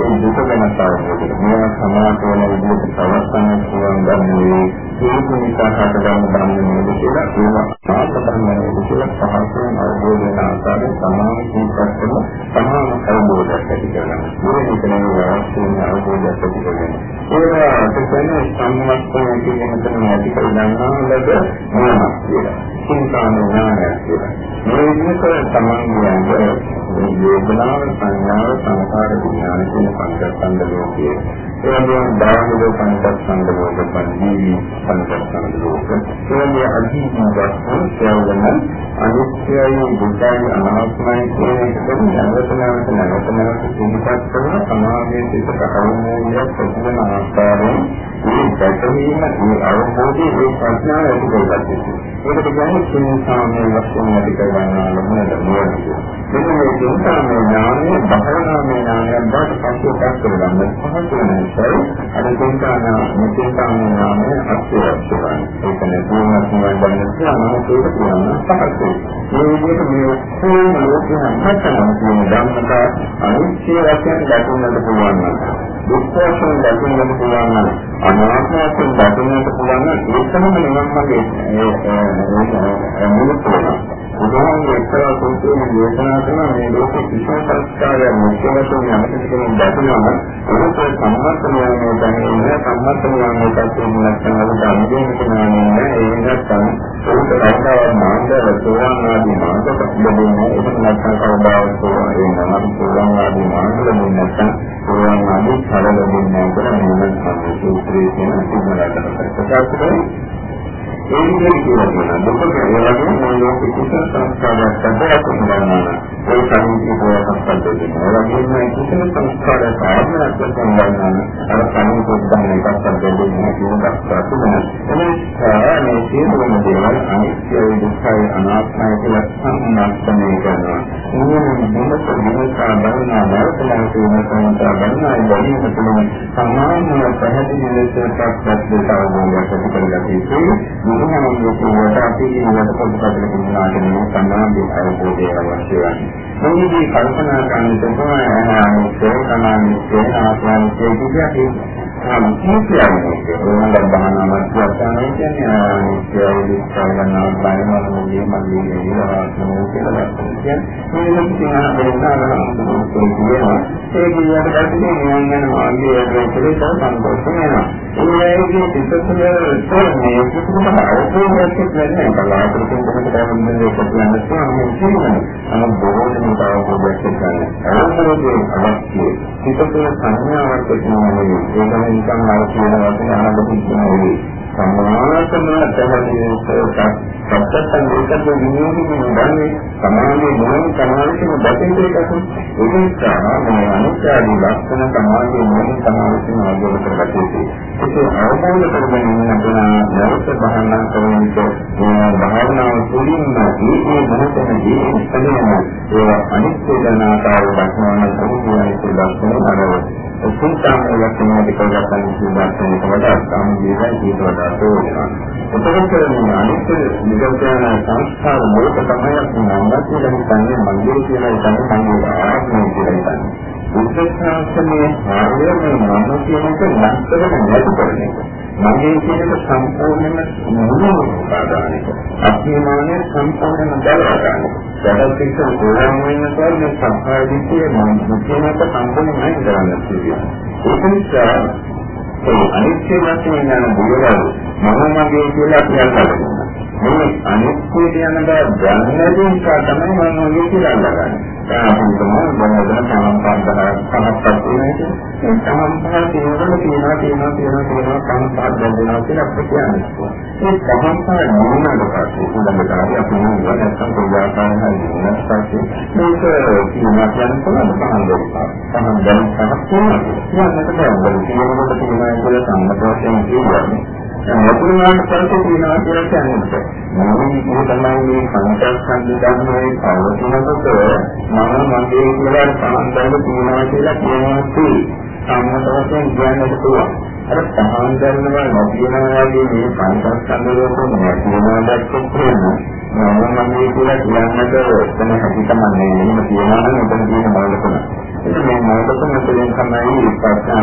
ඒ දුක ගැන සාකච්ඡා මේ සමාන වෙන විදිහට සවස්තන පුළුවන් ගන්නේ ඒක නිසා හටගන්න බන්නේ කියලා ඒවා ආසබන්නේ කියලා පහසුවෙන් අවබෝධ වෙන ආකාරයෙන් සමාන කීපකම සමාන අවබෝධයක් ඇති කරගන්න. මේ විතරේ අවශ්‍ය වෙන අවබෝධයක් ඇති කරගන්න. ඒවා තමයි සම්මස්තන කියන මෙතන ඇති කර ගන්නාලද මොනවද කියලා. චින්තාන ඥානය කියලා. මේ විදිහට තමන්ගේ වේදනාව සංඥාව සංකාර විඥාන කියන පංචස්කන්ධ ලෝකයේ ඒ වගේම බාහිර පංචස්කන්ධ ලෝක පරිදි පංචස්කන්ධ ලෝක ඒ වගේ අධිමය වස්තුන් සියල්ලම අනිත්‍යයි දුකයි අනාත්මයි කියන එක නැවත නැවත නැවත නැවත සිහිපත් කරන සමාධියේ සිට කවමෝලියක් ප්‍රතිවන ආකාරයෙන් මේ දැකීම මේ අවබෝධයේ මේ ප්‍රඥාව ඇති කරගන්නවා. ඒකට කියන්නේ සිනසාමයේ වශයෙන් ඇති කරගන්නා ලබන ධර්මයක්. මෙන්න මේ සිනසාමයේ ඥානය භවනාමයේ ඥානයක් බවට පස්සෙත් කරගන්න පහසු වෙන නිසා අර සිනසානා මුචින්තාමයේ ඥානය අත්‍යවශ්‍ය වෙනවා. ඒක නැතුවම තමයි දැනගන්න අනවශ්‍ය ඒක කියන්න පහසුයි. මේ විදිහට මේ ඔක්කොම ලෝකයන් හතරම කියන ධර්මක අනිත්‍ය වශයෙන් දකින්නට පුළුවන් නම් දුක් වශයෙන් දකින්නට පුළුවන් නම් අනාත්ම වශයෙන් දකින්නට පුළුවන් නම් ඒකම නිවන් මාර්ගයේ මුලක් වෙනවා. බුදුහාමුදුරුවෝ එක්තරා සූත්‍රයෙන් දේශනා කරන මේ ලෝක කිසිම සංස්කාරයක් මුක්ත වශයෙන් යමකට කියන දැකනවා. ඒක සම්මතනයනේ දැනෙන්නේ සම්මතනයනේ පැත්තෙන් නැත්නම් අර ධර්මයෙන් කියනවානේ ඒ නැත්නම් ඒක රටාවක් මාර්ගය සෝවාන් ආදී මාර්ග ලැබෙන්නේ ඒක නැත්නම් කවදාවත් සෝවාන් ඒ නම් සෝවාන් ආදී මාර්ග ලැබෙන්නේ නැත්නම් සෝවාන් ආදී ඵල ලැබෙන්නේ නැහැ කියලා මේ සූත්‍රයේ කියන සිද්ධාන්තයක් ප්‍රකාශ කරනවා ඒ විදිහට කියලා තියෙනවා. මොකද ඒ වගේම මේ ලෝක කුසල සංස්කාරයක් සැබෑ කොහොමද ඒ කණිතේ සංස්කාර දෙන්නේ. ඒ වගේම මේ කුසල සංස්කාර කාරණාවක් සම්බන්ධන අර කණිතේ ගන්න එකක් සම්බන්ධ කියන දක්වා තිබෙනවා. එනිසා මේ සියලුම දේවල් අනිත්‍යයි දුක්ඛයි අනාත්මයි කියලා සම්මතනය කරනවා. මේ මොනස විමසා බලනා වර්තමාන කියන සංස්කාර බලනා යන්නේ තමයි සමාන පැහැදිලි ලෙස ප්‍රත්‍යක්ෂ දේශාවෝගයක් ඇති කරගන්න මොනවාම කියනකොට අපි ඊළඟ පොත්පත්වල කියනවා කියන්නේ සම්මානයේ අවබෝධය අවශ්‍ය වන්නේ. මොනදී කල්පනා කරන තෝරන අනාමිකේ අනාමිකේ ආත්මනිකේ කියන්නේ සම්පූර්ණයෙන්ම ඕනනම් බහනාවක් කියනවා කියන්නේ අනාමිකේ විස්තර කරනවා බලනවා මොන්නේ මල්ලි කියලා කියලා කියන්නේ මේ කියන දෙන්නාම කියනවා ඒ කියවට පස්සේ නිවන් යන මාර්ගයේ ඇතුළේ සම්පූර්ණ වෙනවා ඒකේ පිටතට තෝරන්නේ කිසිම අවබෝධයක් නැහැ බලාපොරොත්තු වෙන කොටම මේ කියන්නේ කියන්නේ අන බොහෝ දෙනෙක් අවබෝධයක් ගන්න අවබෝධයේ අවශ්‍ය පිටතට සංඥාවක් තියෙනවා ඒක නිකන් අර කියන වචන අහන්න පුළුවන් සමානතම තමයි සත්‍යයන් ඒකද නියෝගින් ඉඳන්නේ සමාජයේ මොන සමාජයකම දැකේ එකක් ඒක නිසා මේ අනිත්‍යදී ලක්ෂණ සමාජයේ මොන සමාජයකම අවබෝධ කරගත්තේ ඒක අවබෝධ කරගෙන යන නැවත භාවනා කරන විට භාවනාව තුළින්ම මේ මොහොතේදී ඉස්සෙල්ලාම ඒ අනිත්‍ය දනාකාරව දක්වන සමුදයයි ලක්ෂණ බලවත් සුන්තාම ලක්ෂණ දෙක ගන්න සුදාසන වඩා සාමීයයි ඊට වඩා තෝරනවා. එතකොට මේ අනිත් නිගමන සංස්කාර මොකද තමයි අපි නම් කියන්නේ මන්දිර කියලා ඉතින් මන්දිර ආත්මය කියලා ඉතින්. බුද්ධ ශාසනයේ ආර්යම මම කියන එක නැස්තරම නැති කරන එක. මගේ කියන එක සම්පූර්ණයෙන්ම මුලින්ම උපාදාන එක. අත්‍යමානය සම්පූර්ණයෙන්ම දරා ගන්න. දැනට එක්ක ගොඩාක් වෙනකොට මේ සංස්කාර දිත්තේ මම කියන එක සම්පූර්ණයෙන්ම නැති කරන්න තියෙනවා. ඒක නිසා ඒ අනිත්‍ය වශයෙන් යන බුදුරජාණන් මම මගේ කියලා කියනවා. මේ අනිත්‍ය කියන බව දැනගෙන නිසා තමයි මම මගේ කියලා අල්ලගන්නේ. තමයි බොහෝම සමන්පාදන සමස්තක් තියෙනවා. ඒ සමන්පාද තියෙනවා තියෙනවා තියෙනවා තියෙනවා තියෙනවා සමන්පාද දෙන්නවා කියලා අපිට කියන්නේ. ඒ සමන්පාද මොනවාද පස්සේ උදම්බකාරය අපි නෝන නැත්නම් පොඩාකාරය හරි නැත්නම් මේක කියනවා කියන්නේ කොහොමද පහන් දෙන්න. පහන් දැන් පහක් තියෙනවා. කියන්නට බෑ. කියනකොට තියෙනවා කියලා සම්මත වශයෙන් කියන්නේ. වතුරුනාට පස්සේ තියෙනවා කියලා කියන්නේ. මම මේ තමයි මේ සංකල්ප සංවිධානයේ පවතිනකොට මම මගේ කියලා සම්බන්ධ තියෙනවා කියලා කියනවා සම්මත වශයෙන් කියන්නට පුළුවන්. අර පහන් ගන්නවා නොකියනවා වගේ මේ සංකල්ප සංවිධානයේ නැතිවෙනවා දැක්කොත් මම මගේ කියලා කියන්නට එතන හැකියාවක් නැහැ. එහෙම කියනවා නම් එතන තියෙන බලපෑම. මේ මොඩකම තුළින් තමයි ප්‍රශ්න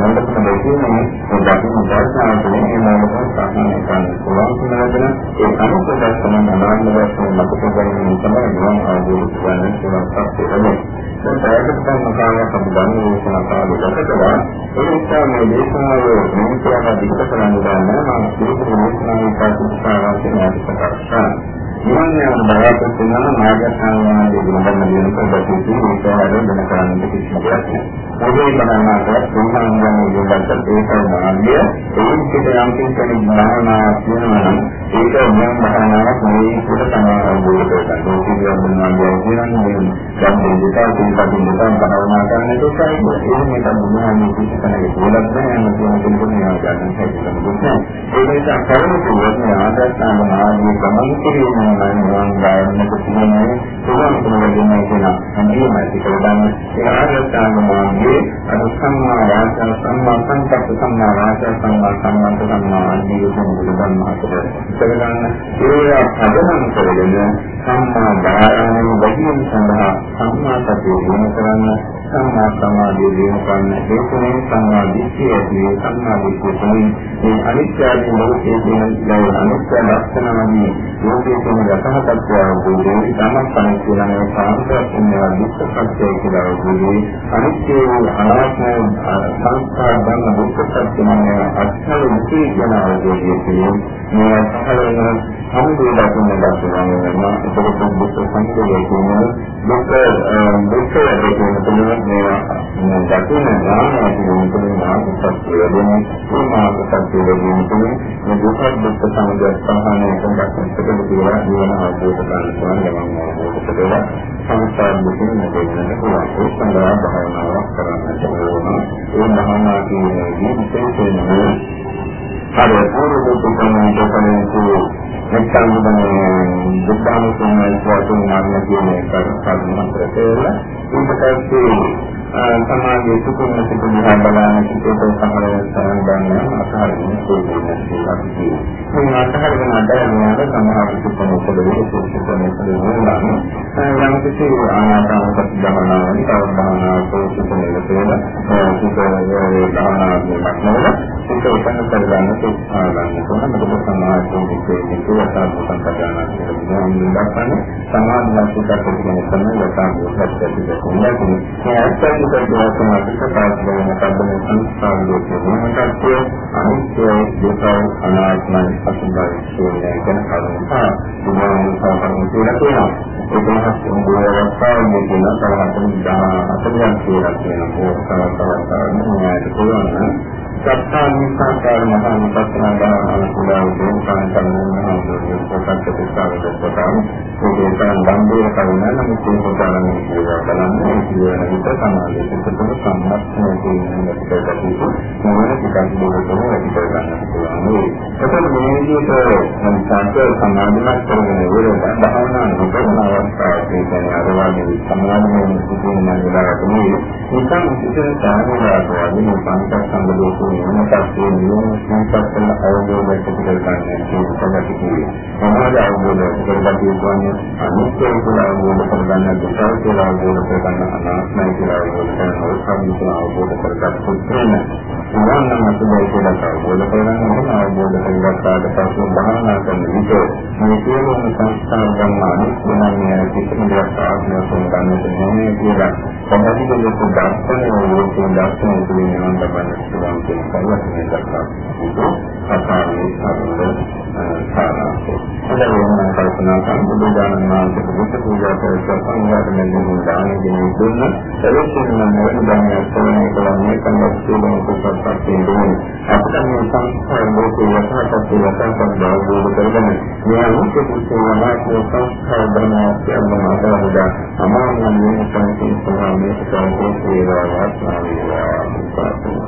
මොඩකම දෙන්නේ පොඩ්ඩක් මොඩකම තුළින් මේ මොඩකම සාහනය කරන්න පුළුවන් කියලාගෙන ඒ අනුපදස්සම අනාත්මවස්තුව මතක ගැනීම තමයි නිවන් අවබෝධ කරගන්න පුළුවන් වෙන්නේ. දැන් ප්‍රයත්න කරන සම්බන්ධ වේශනා කාලයකටවා ඒ නිසා මේ දේශනාව මෙන්න දිගට කරන්න ගන්න මම මේක දේශනාවේ පාටිකාරයන් නැතිකරන්න නිවන් යන බලාපොරොත්තු වෙන මාර්ගසංවාදයේ ගුණධර්ම දිනක දැකීමේ ඒක හරියට වෙන කරන්න කිසිම දෙයක් නැහැ. පොදේ බලනකොට සම්මානයන් දෙන්නත් ඒකම මාර්ගය ඒකෙන් යම් කෙනෙක් භාවනා කරනවා නම් ඒක මම භාවනාවක් නෙවෙයි කොට තමයි අවබෝධ කරගන්න. ඒක කියන්නේ මාර්ගය කියන්නේ ගම්බේ දෙකක් තුනකින් දෙකක් භාවනා කරන එක තමයි. ඒක මේක මොනවානේ කිසිකනෙක ගොඩක් නැහැ යන කියන කෙනෙකුට න්යාය ගන්න හැකියාවක් නැහැ. ඒ නිසා කරුණු තුන ආදර්ශාන මාර්ගයේ ගමන් කිරීම නිවන් ගායනක තියෙන්නේ පුළුවන් කෙනෙකුට කියන අන්තිමයි කියලා ගන්න. ඒ ආර්යසංග මාර්ගයේ අර සම්මා වාචා සම්මා සංකප්ප සම්මා වාචා සම්මා සම්මන්ත සම්මා ආදී සම්බුදුන් වහන්සේ ඉතලගන්න ඒ පදනම් කරගෙන සම්මා දායනයේ වැඩිම සඳහා සම්මා සතිය දිනු කරන්න සම්මා සමාධිය දිනු කරන්න ඒකනේ සම්මා දිට්ඨිය ඇති සම්මා දිට්ඨිය තමයි මේ අනිත්‍ය ආදී ලෝකයේ තියෙන අනිත්‍ය ලක්ෂණ වගේ ලෝකයේ තියෙන යථාර්ථය අවබෝධයෙන් සම්පන්න කියන මේ සාන්තස්මය දුක්ඛ සත්‍ය කියලා අවබෝධයෙන් අනිත්‍ය අනාත්ම සංස්කාර බඳ දුක්ඛ සත්‍යමය අත්හල මුඛී කියන අවබෝධයෙන් මේ පහළ වෙන සමුදේ දකින්න දකින්න වෙනවා ඒකත් දුක්ඛ සංකේතය මේවා දකින්න ඥානය කියන තුලින් මාර්ගපත් වෙන්නේ මේ මාර්ගපත් වෙන්නේ තුලින් මේ දුක්ඛ දුක්ඛ සංකේතය සම්හානය කරන දක්වන්නට කියලා නිවන අවබෝධ කරගන්න යමන් අවබෝධ කරලා සංස්කාර දුකින් මිදෙන්නට පුළුවන්. ඒ සඳහා භාවනාවක් කරන්නට ඕන. ඒ භාවනා කියන්නේ විශේෂයෙන්ම අර පූර්ව දුක්ඛමයි දකනේතු නැත්නම් දුක්ඛාන සම්මාසයෙන් මාර්ගය කියන එක කරුණාකර කියලා ඊට පස්සේ සමාජයේ සුකුම සුකුම බලන සිටේ සමරය සරන් ගන්න අසහරින් සිදුවෙන අපි කියන්නේ. මේ අතහරින අඩයන්වල සමහර සුපන පොළවේ සුපන පොළවේ වුණා. යම් කිසි ආනාපානසති භාවනාවක් තවදානාවක් සුපනේ කියලා සුපනේ භාවනාවක් නෝන ඒක උපන්න කරගන්න උත්සාහ ගන්න ඕන. මොකද සමාජයේ විශේෂ යථාර්ථ සම්පදානක් කියලා දක්වන්නේ සමාජ වාසිකයක් කියන තමයි යථාර්ථ සත්‍යය කියන්නේ. මේ අත්‍යන්ත ප්‍රයෝජනවත් ප්‍රකාශ කරන කබ්බන සංස්කාරයේ මොනකටද අනිත්‍ය දුක අනාත්මයි අසුභයි ශූන්‍යයි කියන කරුණා දුමාන සාකරන කියලා කියනවා. ඒක තමයි මොනවාක්වත් කියන තරහට දා අතරින් කියලා කියනවා. ඒක තමයි තමයි න්යායට පුළුවන්. සත්‍යානිකාකාර මහා විපස්සනා භාවනාව කුඩා උදේසාන කරනවා පොතක් ප්‍රතිස්ථාපක පොතක් ඒකෙන් ගම්බීර කරුණ නම් මේ පොතන කියනවා බලන්න කියන විට සමාජයේ සිදුවන සම්මස්තය කියන එකට මොනවද ටිකක් බොහෝ වැඩි කරගන්න පුළුවන්. ඒකත් මේ විදිහට සංසාර සමාධිමත් කරගෙන ඉවරලා භාවනා නොකරන අවස්ථාවක් කියන්නේ අර වගේ සමාධියෙන් සිදුවන වෙලාවට මේ නිකන් සිදුවන සාමාන්‍යතාවය වගේ පංචස්කන්ධ දෝෂ වෙනසක් තියෙනවා සංකප්පන අවබෝධයක් ඇති කරගන්න කියන එකකට කියන්නේ. මොනවද අවබෝධයක් කරගන්න කියන්නේ අනිත්‍ය කියලා අවබෝධ කරගන්න දුක කියලා අවබෝධ කරගන්න අනාත්මයි කියලා අවබෝධ කරගන්න ඕකම කියලා අවබෝධ කරගත්තොත් තමයි. මොනවාම අසුබයි කියලා අවබෝධ කරගන්න අවබෝධ කරගත්තාට පස්සේ භාවනා කරන විට මේ සියලුම සංස්කාර ගන්නානි මොනවානේ කිසිම දෙයක් ආත්මය සම්බන්ධ නැහැ කියලා. කොහොමද මේක දර්ශනය වූ දර්ශනය තුළින් නිවන් ලබන්න පුළුවන් කියන පරිවර්තනය දක්වා කතාවේ අරමුණ සාරාංශය. හොඳට කල්පනා කරන බුදුදානන් වහන්සේ බුද්ධ පූජා කරලා සංඝයාට මෙන්න දාන දෙන දුන්න එලෙසින් නම් වෙන දානයක් කරන්නේ කලන්නේ කන්නස් කියන කොටසක් තියෙනවා. අපිට මේ සංස්කාර ලෝකේ යථාර්ථය යථාර්ථයෙන් අවබෝධ කරගන්න මේ අනුත් කුසලමාත්ම සංස්කාර ධර්මයක් කියනවා අදාළද අමාරුම මේ සංකේත සමාමයේ සංකේත වේවා වාස්නාවේ